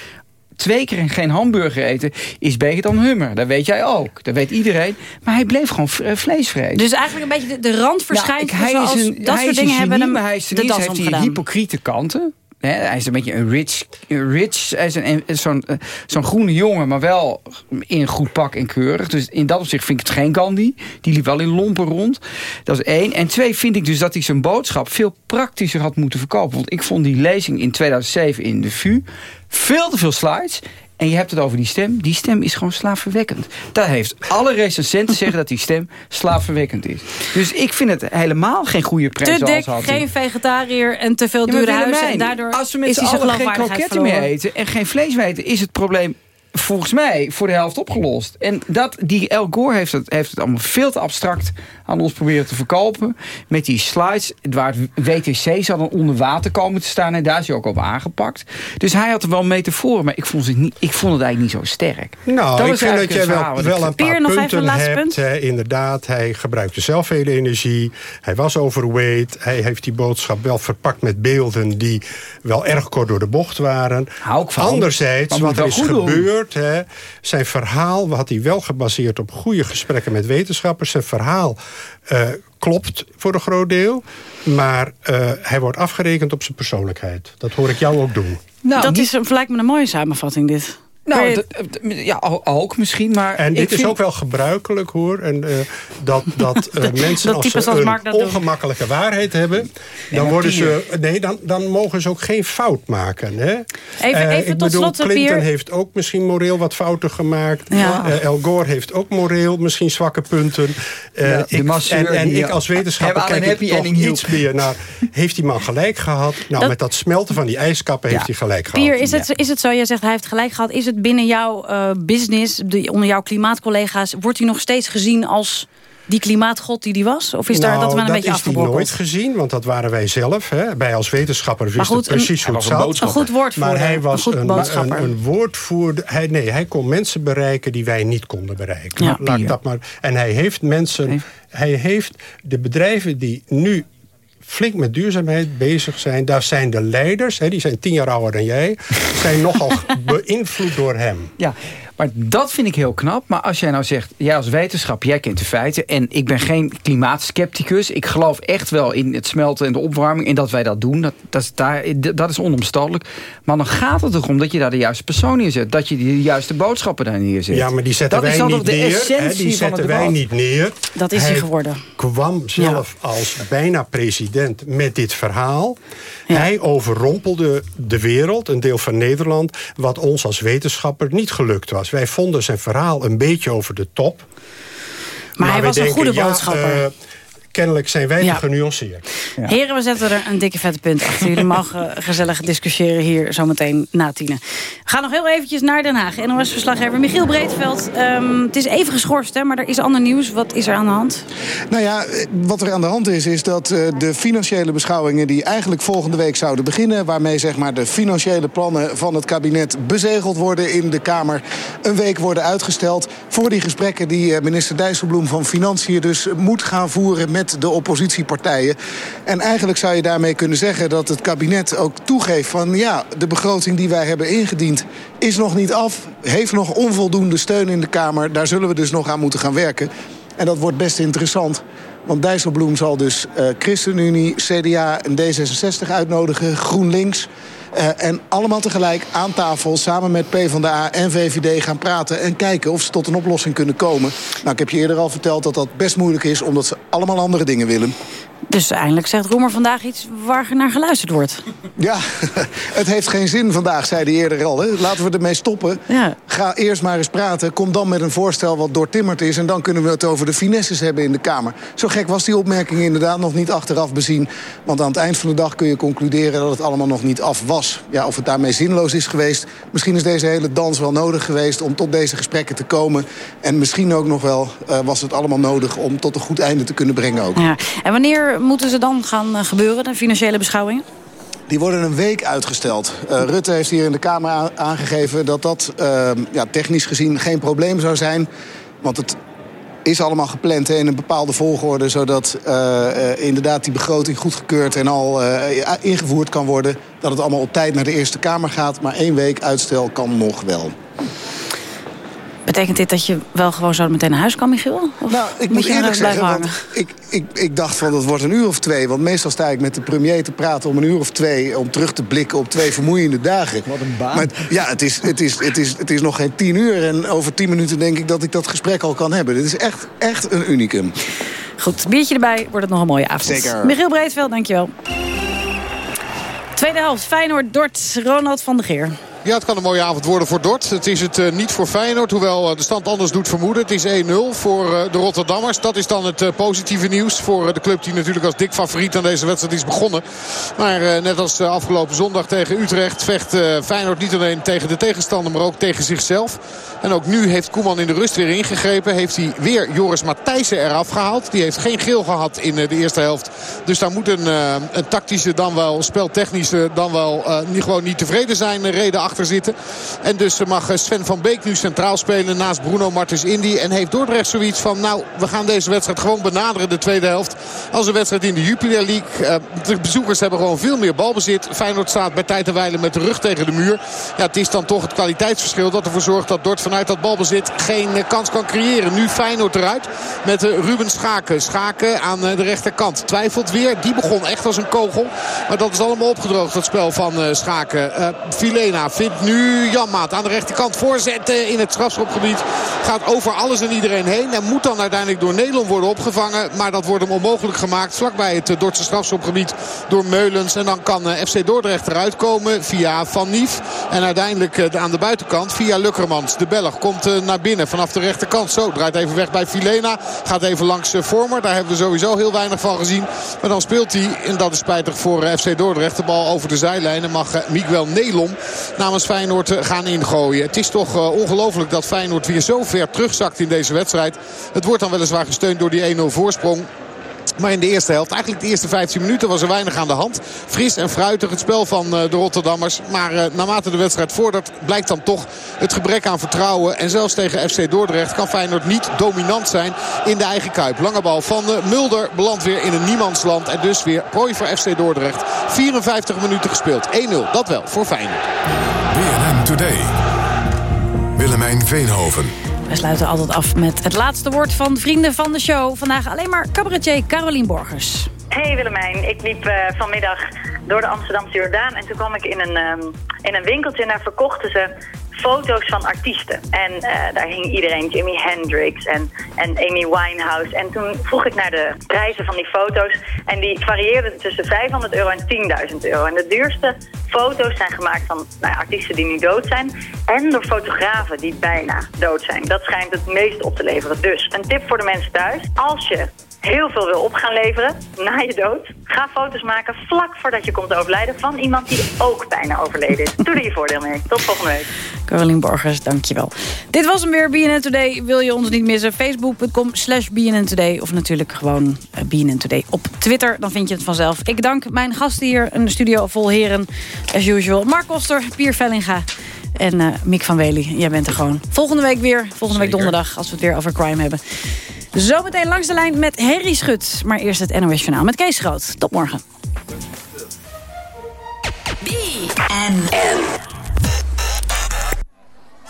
Twee keer geen hamburger eten is beter dan hummer. Dat weet jij ook. Dat weet iedereen. Maar hij bleef gewoon eh, vlees vreten. Dus eigenlijk een beetje de, de randverschijnselen Ja, zoals hij is een, dat hij soort is een dingen hebben hem maar hij is de das heeft omgedaan. hypocriete kanten. Hij is een beetje een rich, rich hij is een- zo'n eh, zo'n groene jongen, maar wel in goed pak en keurig. Dus in dat opzicht vind ik het geen Gandhi. Die liep wel in lompen rond. Dat is één. En twee vind ik dus dat hij zijn boodschap veel praktischer had moeten verkopen. Want ik vond die lezing in 2007 in de VU veel te veel slides. En je hebt het over die stem. Die stem is gewoon slaafverwekkend. Daar heeft alle recensenten zeggen dat die stem slaafverwekkend is. Dus ik vind het helemaal geen goede Te prijs dik, had hij. geen vegetariër en te veel Ja, dure huizen. En daardoor als we met z'n allen geen kroketten meer eten en geen vlees meer eten, is het probleem volgens mij voor de helft opgelost. En dat, die El Gore heeft het, heeft het allemaal veel te abstract aan ons proberen te verkopen. Met die slides, waar het WTC zou dan onder water komen te staan. En daar is hij ook op aangepakt. Dus hij had er wel metaforen, maar ik vond het, niet, ik vond het eigenlijk niet zo sterk. Nou, Dat ik vind dat jij wel, wel een paar nog punten hebt. punt. inderdaad, hij gebruikte zelf veel energie. Hij was overweight. Hij heeft die boodschap wel verpakt met beelden... die wel erg kort door de bocht waren. Hou ik van. Anderzijds, wat er is doen. Gebeurd... Hè, zijn verhaal had hij wel gebaseerd op goede gesprekken met wetenschappers. Zijn verhaal eh, klopt voor een groot deel. Maar eh, hij wordt afgerekend op zijn persoonlijkheid. Dat hoor ik jou ook doen. Nou, dat is, een- lijkt me een mooie samenvatting, dit. Nou, dat- ja, ook misschien, maar... En ik dit is vind- ook wel gebruikelijk hoor. En, eh, dat dat eh, mensen dat als ze als een doen. ongemakkelijke waarheid hebben... dan, worden ze, nee, dan, dan mogen ze ook geen fout maken. Hè? Even- Eh, even ik tot bedoel, slot, eh, Clinton Pier. heeft ook misschien moreel wat fouten gemaakt. Ja. Eh, El Gore heeft ook moreel misschien zwakke punten. Eh, Ja, de ik, masseur en en ik als wetenschapper kijk ik happy toch iets meer naar... heeft die man gelijk gehad? Nou, Dat- met dat smelten van die ijskappen heeft hij gelijk gehad. Pier, is het, is het zo, jij zegt hij heeft gelijk gehad... is het binnen jouw eh, business, de, onder jouw klimaatcollega's... wordt hij nog steeds gezien als die klimaatgod die die was? Of is daar nou, dat wel een beetje is die afgebrokkeld? nooit gezien, want dat waren wij zelf. Hè. Wij als wetenschapper wisten goed, een- precies Hij hoe het was een zat. Een goed woordvoerder, Maar hij een was goed een, een, een woordvoerder. Hij, nee, hij kon mensen bereiken die wij niet konden bereiken. Ja. Laat ik dat maar. En hij heeft mensen... Hij heeft de bedrijven die nu flink met duurzaamheid bezig zijn. Daar zijn de leiders, hè, die zijn tien jaar ouder dan jij... zijn nogal beïnvloed door hem. Ja, maar dat vind ik heel knap. Maar als jij nou zegt, jij als wetenschap, jij kent de feiten... en ik ben geen klimaatskepticus. Ik geloof echt wel in het smelten en de opwarming... en dat wij dat doen, dat, dat, is, daar, dat is onomstotelijk. Maar dan gaat het erom dat je daar de juiste persoon neerzet. Dat je de juiste boodschappen daar neerzet. Ja, maar die zetten dat is wij dan niet toch de neer. Hè, essentie die van het zetten wij niet neer. Dat is hij geworden. kwam zelf als bijna president met dit verhaal. Hij overrompelde de wereld, een deel van Nederland... wat ons als wetenschapper niet gelukt was. Wij vonden zijn verhaal een beetje over de top. Maar hij was een goede ja, boodschapper. Kennelijk zijn wij Ja. te genuanceerd. Heren, we zetten er een dikke vette punt achter. Jullie mogen gezellig discussiëren hier zometeen na tienen. We gaan nog heel eventjes naar Den Haag. NOS-verslaggever Michiel Breedveld. Ehm, het is even geschorst, hè, maar er is ander nieuws. Wat is er aan de hand? Nou ja, wat er aan de hand is, is dat eh, de financiële beschouwingen... die eigenlijk volgende week zouden beginnen... waarmee zeg maar, de financiële plannen van het kabinet bezegeld worden in de Kamer... een week worden uitgesteld voor die gesprekken... die eh, minister Dijsselbloem van Financiën dus moet gaan voeren... met de oppositiepartijen. En eigenlijk zou je daarmee kunnen zeggen dat het kabinet ook toegeeft... van ja, de begroting die wij hebben ingediend is nog niet af... heeft nog onvoldoende steun in de Kamer. Daar zullen we dus nog aan moeten gaan werken. En dat wordt best interessant. Want Dijsselbloem zal dus eh, ChristenUnie, CDA en D66 uitnodigen, GroenLinks. Eh, en allemaal tegelijk aan tafel samen met PvdA en VVD gaan praten... en kijken of ze tot een oplossing kunnen komen. Nou, ik heb je eerder al verteld dat dat best moeilijk is... omdat ze allemaal andere dingen willen. Dus eindelijk zegt Roemer vandaag iets waar naar geluisterd wordt. Ja, het heeft geen zin vandaag, zei hij eerder al. Hè. Laten we ermee stoppen. Ja. Ga eerst maar eens praten. Kom dan met een voorstel wat doortimmerd is... en dan kunnen we het over de finesses hebben in de Kamer. Zo gek was die opmerking inderdaad nog niet achteraf bezien. Want aan het eind van de dag kun je concluderen... dat het allemaal nog niet af was. Ja, of het daarmee zinloos is geweest. Misschien is deze hele dans wel nodig geweest om tot deze gesprekken te komen. En misschien ook nog wel uh, was het allemaal nodig... om tot een goed einde te kunnen brengen ook. Ja. En wanneer moeten ze dan gaan gebeuren, de financiële beschouwingen? Die worden een week uitgesteld. Uh, Rutte heeft hier in de Kamer aangegeven dat dat uh, ja, technisch gezien geen probleem zou zijn. Want het is allemaal gepland in een bepaalde volgorde... zodat uh, inderdaad die begroting goedgekeurd en al ingevoerd kan worden. Dat het allemaal op tijd naar de Eerste Kamer gaat. Maar één week uitstel kan nog wel. Betekent dit dat je wel gewoon zo meteen naar huis kan, Michiel? Of nou, ik moet eerlijk zeggen, want ik, ik, ik dacht van dat wordt een uur of twee. Want meestal sta ik met de premier te praten om een uur of twee... om terug te blikken op twee vermoeiende dagen. Wat een baan. Maar ja, het is, het, is, het, is, het is nog geen tien uur. En over tien minuten denk ik dat ik dat gesprek al kan hebben. Dit is echt, echt een unicum. Goed, biertje erbij. Wordt het nog een mooie avond. Zeker. Michiel Breedveld, dankjewel. Tweede helft, Feyenoord, Dort, Ronald van der Geer. Ja, het kan een mooie avond worden voor Dort. Het is het uh, niet voor Feyenoord, hoewel uh, de stand anders doet vermoeden. Het is 1-0 voor uh, de Rotterdammers. Dat is dan het positieve nieuws voor de club die natuurlijk als dik favoriet aan deze wedstrijd is begonnen. Maar net als afgelopen zondag tegen Utrecht vecht Feyenoord niet alleen tegen de tegenstander, maar ook tegen zichzelf. En ook nu heeft Koeman in de rust weer ingegrepen. Heeft hij weer Joris Matthijssen eraf gehaald. Die heeft geen geel gehad in de eerste helft. Dus daar moet een, een tactische, dan wel speltechnische, dan wel niet, gewoon niet tevreden zijn reden achter zitten. En dus mag Sven van Beek nu centraal spelen naast Bruno Martens Indy. En heeft Dordrecht zoiets van, nou, we gaan deze wedstrijd gewoon benaderen de tweede helft. Als een wedstrijd in de Jupiler League. De bezoekers hebben gewoon veel meer balbezit. Feyenoord staat bij tijd en wijle met de rug tegen de muur. Ja, het is dan toch het kwaliteitsverschil dat ervoor zorgt dat Dort vanuit dat balbezit geen kans kan creëren. Nu Feyenoord eruit met Ruben Schaken. Schaken aan de rechterkant. Twijfelt weer. Die begon echt als een kogel. Maar dat is allemaal opgedroogd, dat spel van Schaken. Uh, Filena nu Janmaat aan de rechterkant voorzetten in het strafschopgebied. Gaat over alles en iedereen heen. En moet dan uiteindelijk door Nederland worden opgevangen. Maar dat wordt hem onmogelijk gemaakt vlakbij het Dordtse strafschopgebied door Meulens. En dan kan FC Dordrecht eruit komen via Van Nief. En uiteindelijk aan de buitenkant via Lukkermans. De Belg komt naar binnen vanaf de rechterkant. Zo, draait even weg bij Filena. Gaat even langs Vormer. Daar hebben we sowieso heel weinig van gezien. Maar dan speelt hij, en dat is spijtig voor FC Dordrecht, de bal over de zijlijn. En mag Miguel Nelom namens Feyenoord gaan ingooien. Het is toch uh, ongelooflijk dat Feyenoord weer zo ver terugzakt in deze wedstrijd. Het wordt dan weliswaar gesteund door die 1-0 voorsprong. Maar in de eerste helft, eigenlijk de eerste 15 minuten was er weinig aan de hand. Fris en fruitig het spel van de Rotterdammers. Maar naarmate de wedstrijd vordert blijkt dan toch het gebrek aan vertrouwen. En zelfs tegen FC Dordrecht kan Feyenoord niet dominant zijn in de eigen kuip. Lange bal van Mulder belandt weer in een niemandsland. En dus weer prooi voor FC Dordrecht. 54 minuten gespeeld. 1-0, dat wel voor Feyenoord. Today. Willemijn Veenhoven. We sluiten altijd af met het laatste woord van vrienden van de show. Vandaag alleen maar cabaretier Carolien Borgers. Hey Willemijn, ik liep uh, vanmiddag door de Amsterdamse Jordaan... en toen kwam ik in een, um, in een winkeltje en daar verkochten ze foto's van artiesten. En uh, daar hing iedereen, Jimi Hendrix en, en Amy Winehouse. En toen vroeg ik naar de prijzen van die foto's. En die varieerden tussen 500 euro en 10.000 euro. En de duurste foto's zijn gemaakt van nou artiesten die nu dood zijn. En door fotografen die bijna dood zijn. Dat schijnt het meest op te leveren. Dus een tip voor de mensen thuis. Als je heel veel wil op gaan leveren na je dood. Ga foto's maken vlak voordat je komt overlijden van iemand die ook bijna overleden is. Doe er je voordeel mee. Tot volgende week. Carolien Borgers, dankjewel. Dit was hem weer, BNN Today. Wil je ons niet missen? Facebook.com slash BNN Today. Of natuurlijk gewoon BNN Today op Twitter. Dan vind je het vanzelf. Ik dank mijn gasten hier. Een studio vol heren. As usual. Mark Koster, Pier Vellinga. En uh, Mick van Wely, jij bent er gewoon. Volgende week weer. Volgende Zeker. week donderdag, als we het weer over crime hebben. Zometeen langs de lijn met Henry Schut. Maar eerst het NOS Journaal met Kees Groot. Tot morgen. BNN.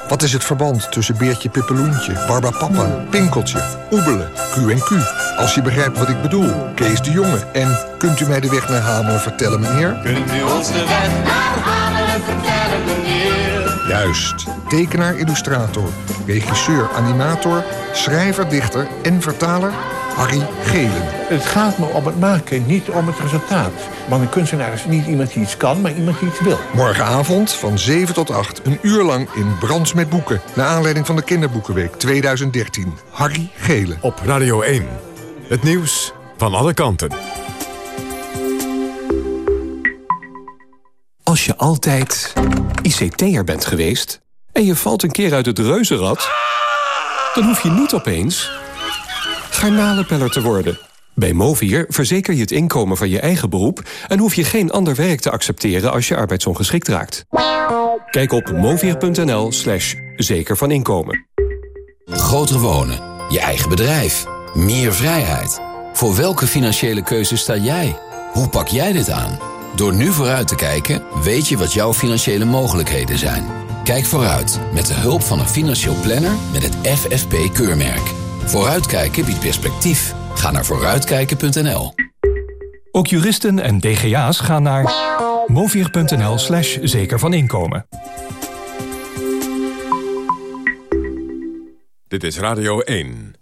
Wat is het verband tussen Beertje Pippeloentje, Barbapapa, Pinkeltje, Oebelen, Q&Q? Als je begrijpt wat ik bedoel, Kees de Jonge. En kunt u mij de weg naar Hamelen vertellen, meneer? Kunt u ons de weg naar Hamelen vertellen, meneer? Juist. Tekenaar, illustrator, regisseur, animator, schrijver, dichter en vertaler... Harry Gelen. Het gaat me om het maken, niet om het resultaat. Want een kunstenaar is niet iemand die iets kan, maar iemand die iets wil. Morgenavond van 7 tot 8, een uur lang in Brands met Boeken. Naar aanleiding van de Kinderboekenweek 2013. Harry Gelen. Op Radio 1. Het nieuws van alle kanten. Als je altijd ICT'er bent geweest en je valt een keer uit het reuzenrad... dan hoef je niet opeens garnalenpeller te worden. Bij Movier verzeker je het inkomen van je eigen beroep... en hoef je geen ander werk te accepteren als je arbeidsongeschikt raakt. Kijk op movier.nl slash zeker van inkomen. Groter wonen, je eigen bedrijf, meer vrijheid. Voor welke financiële keuze sta jij? Hoe pak jij dit aan? Door nu vooruit te kijken, weet je wat jouw financiële mogelijkheden zijn. Kijk vooruit met de hulp van een financieel planner met het FFP-keurmerk. Vooruitkijken biedt perspectief. Ga naar vooruitkijken.nl. Ook juristen en DGA's gaan naar movier.nl slash zeker van inkomen. Dit is Radio 1.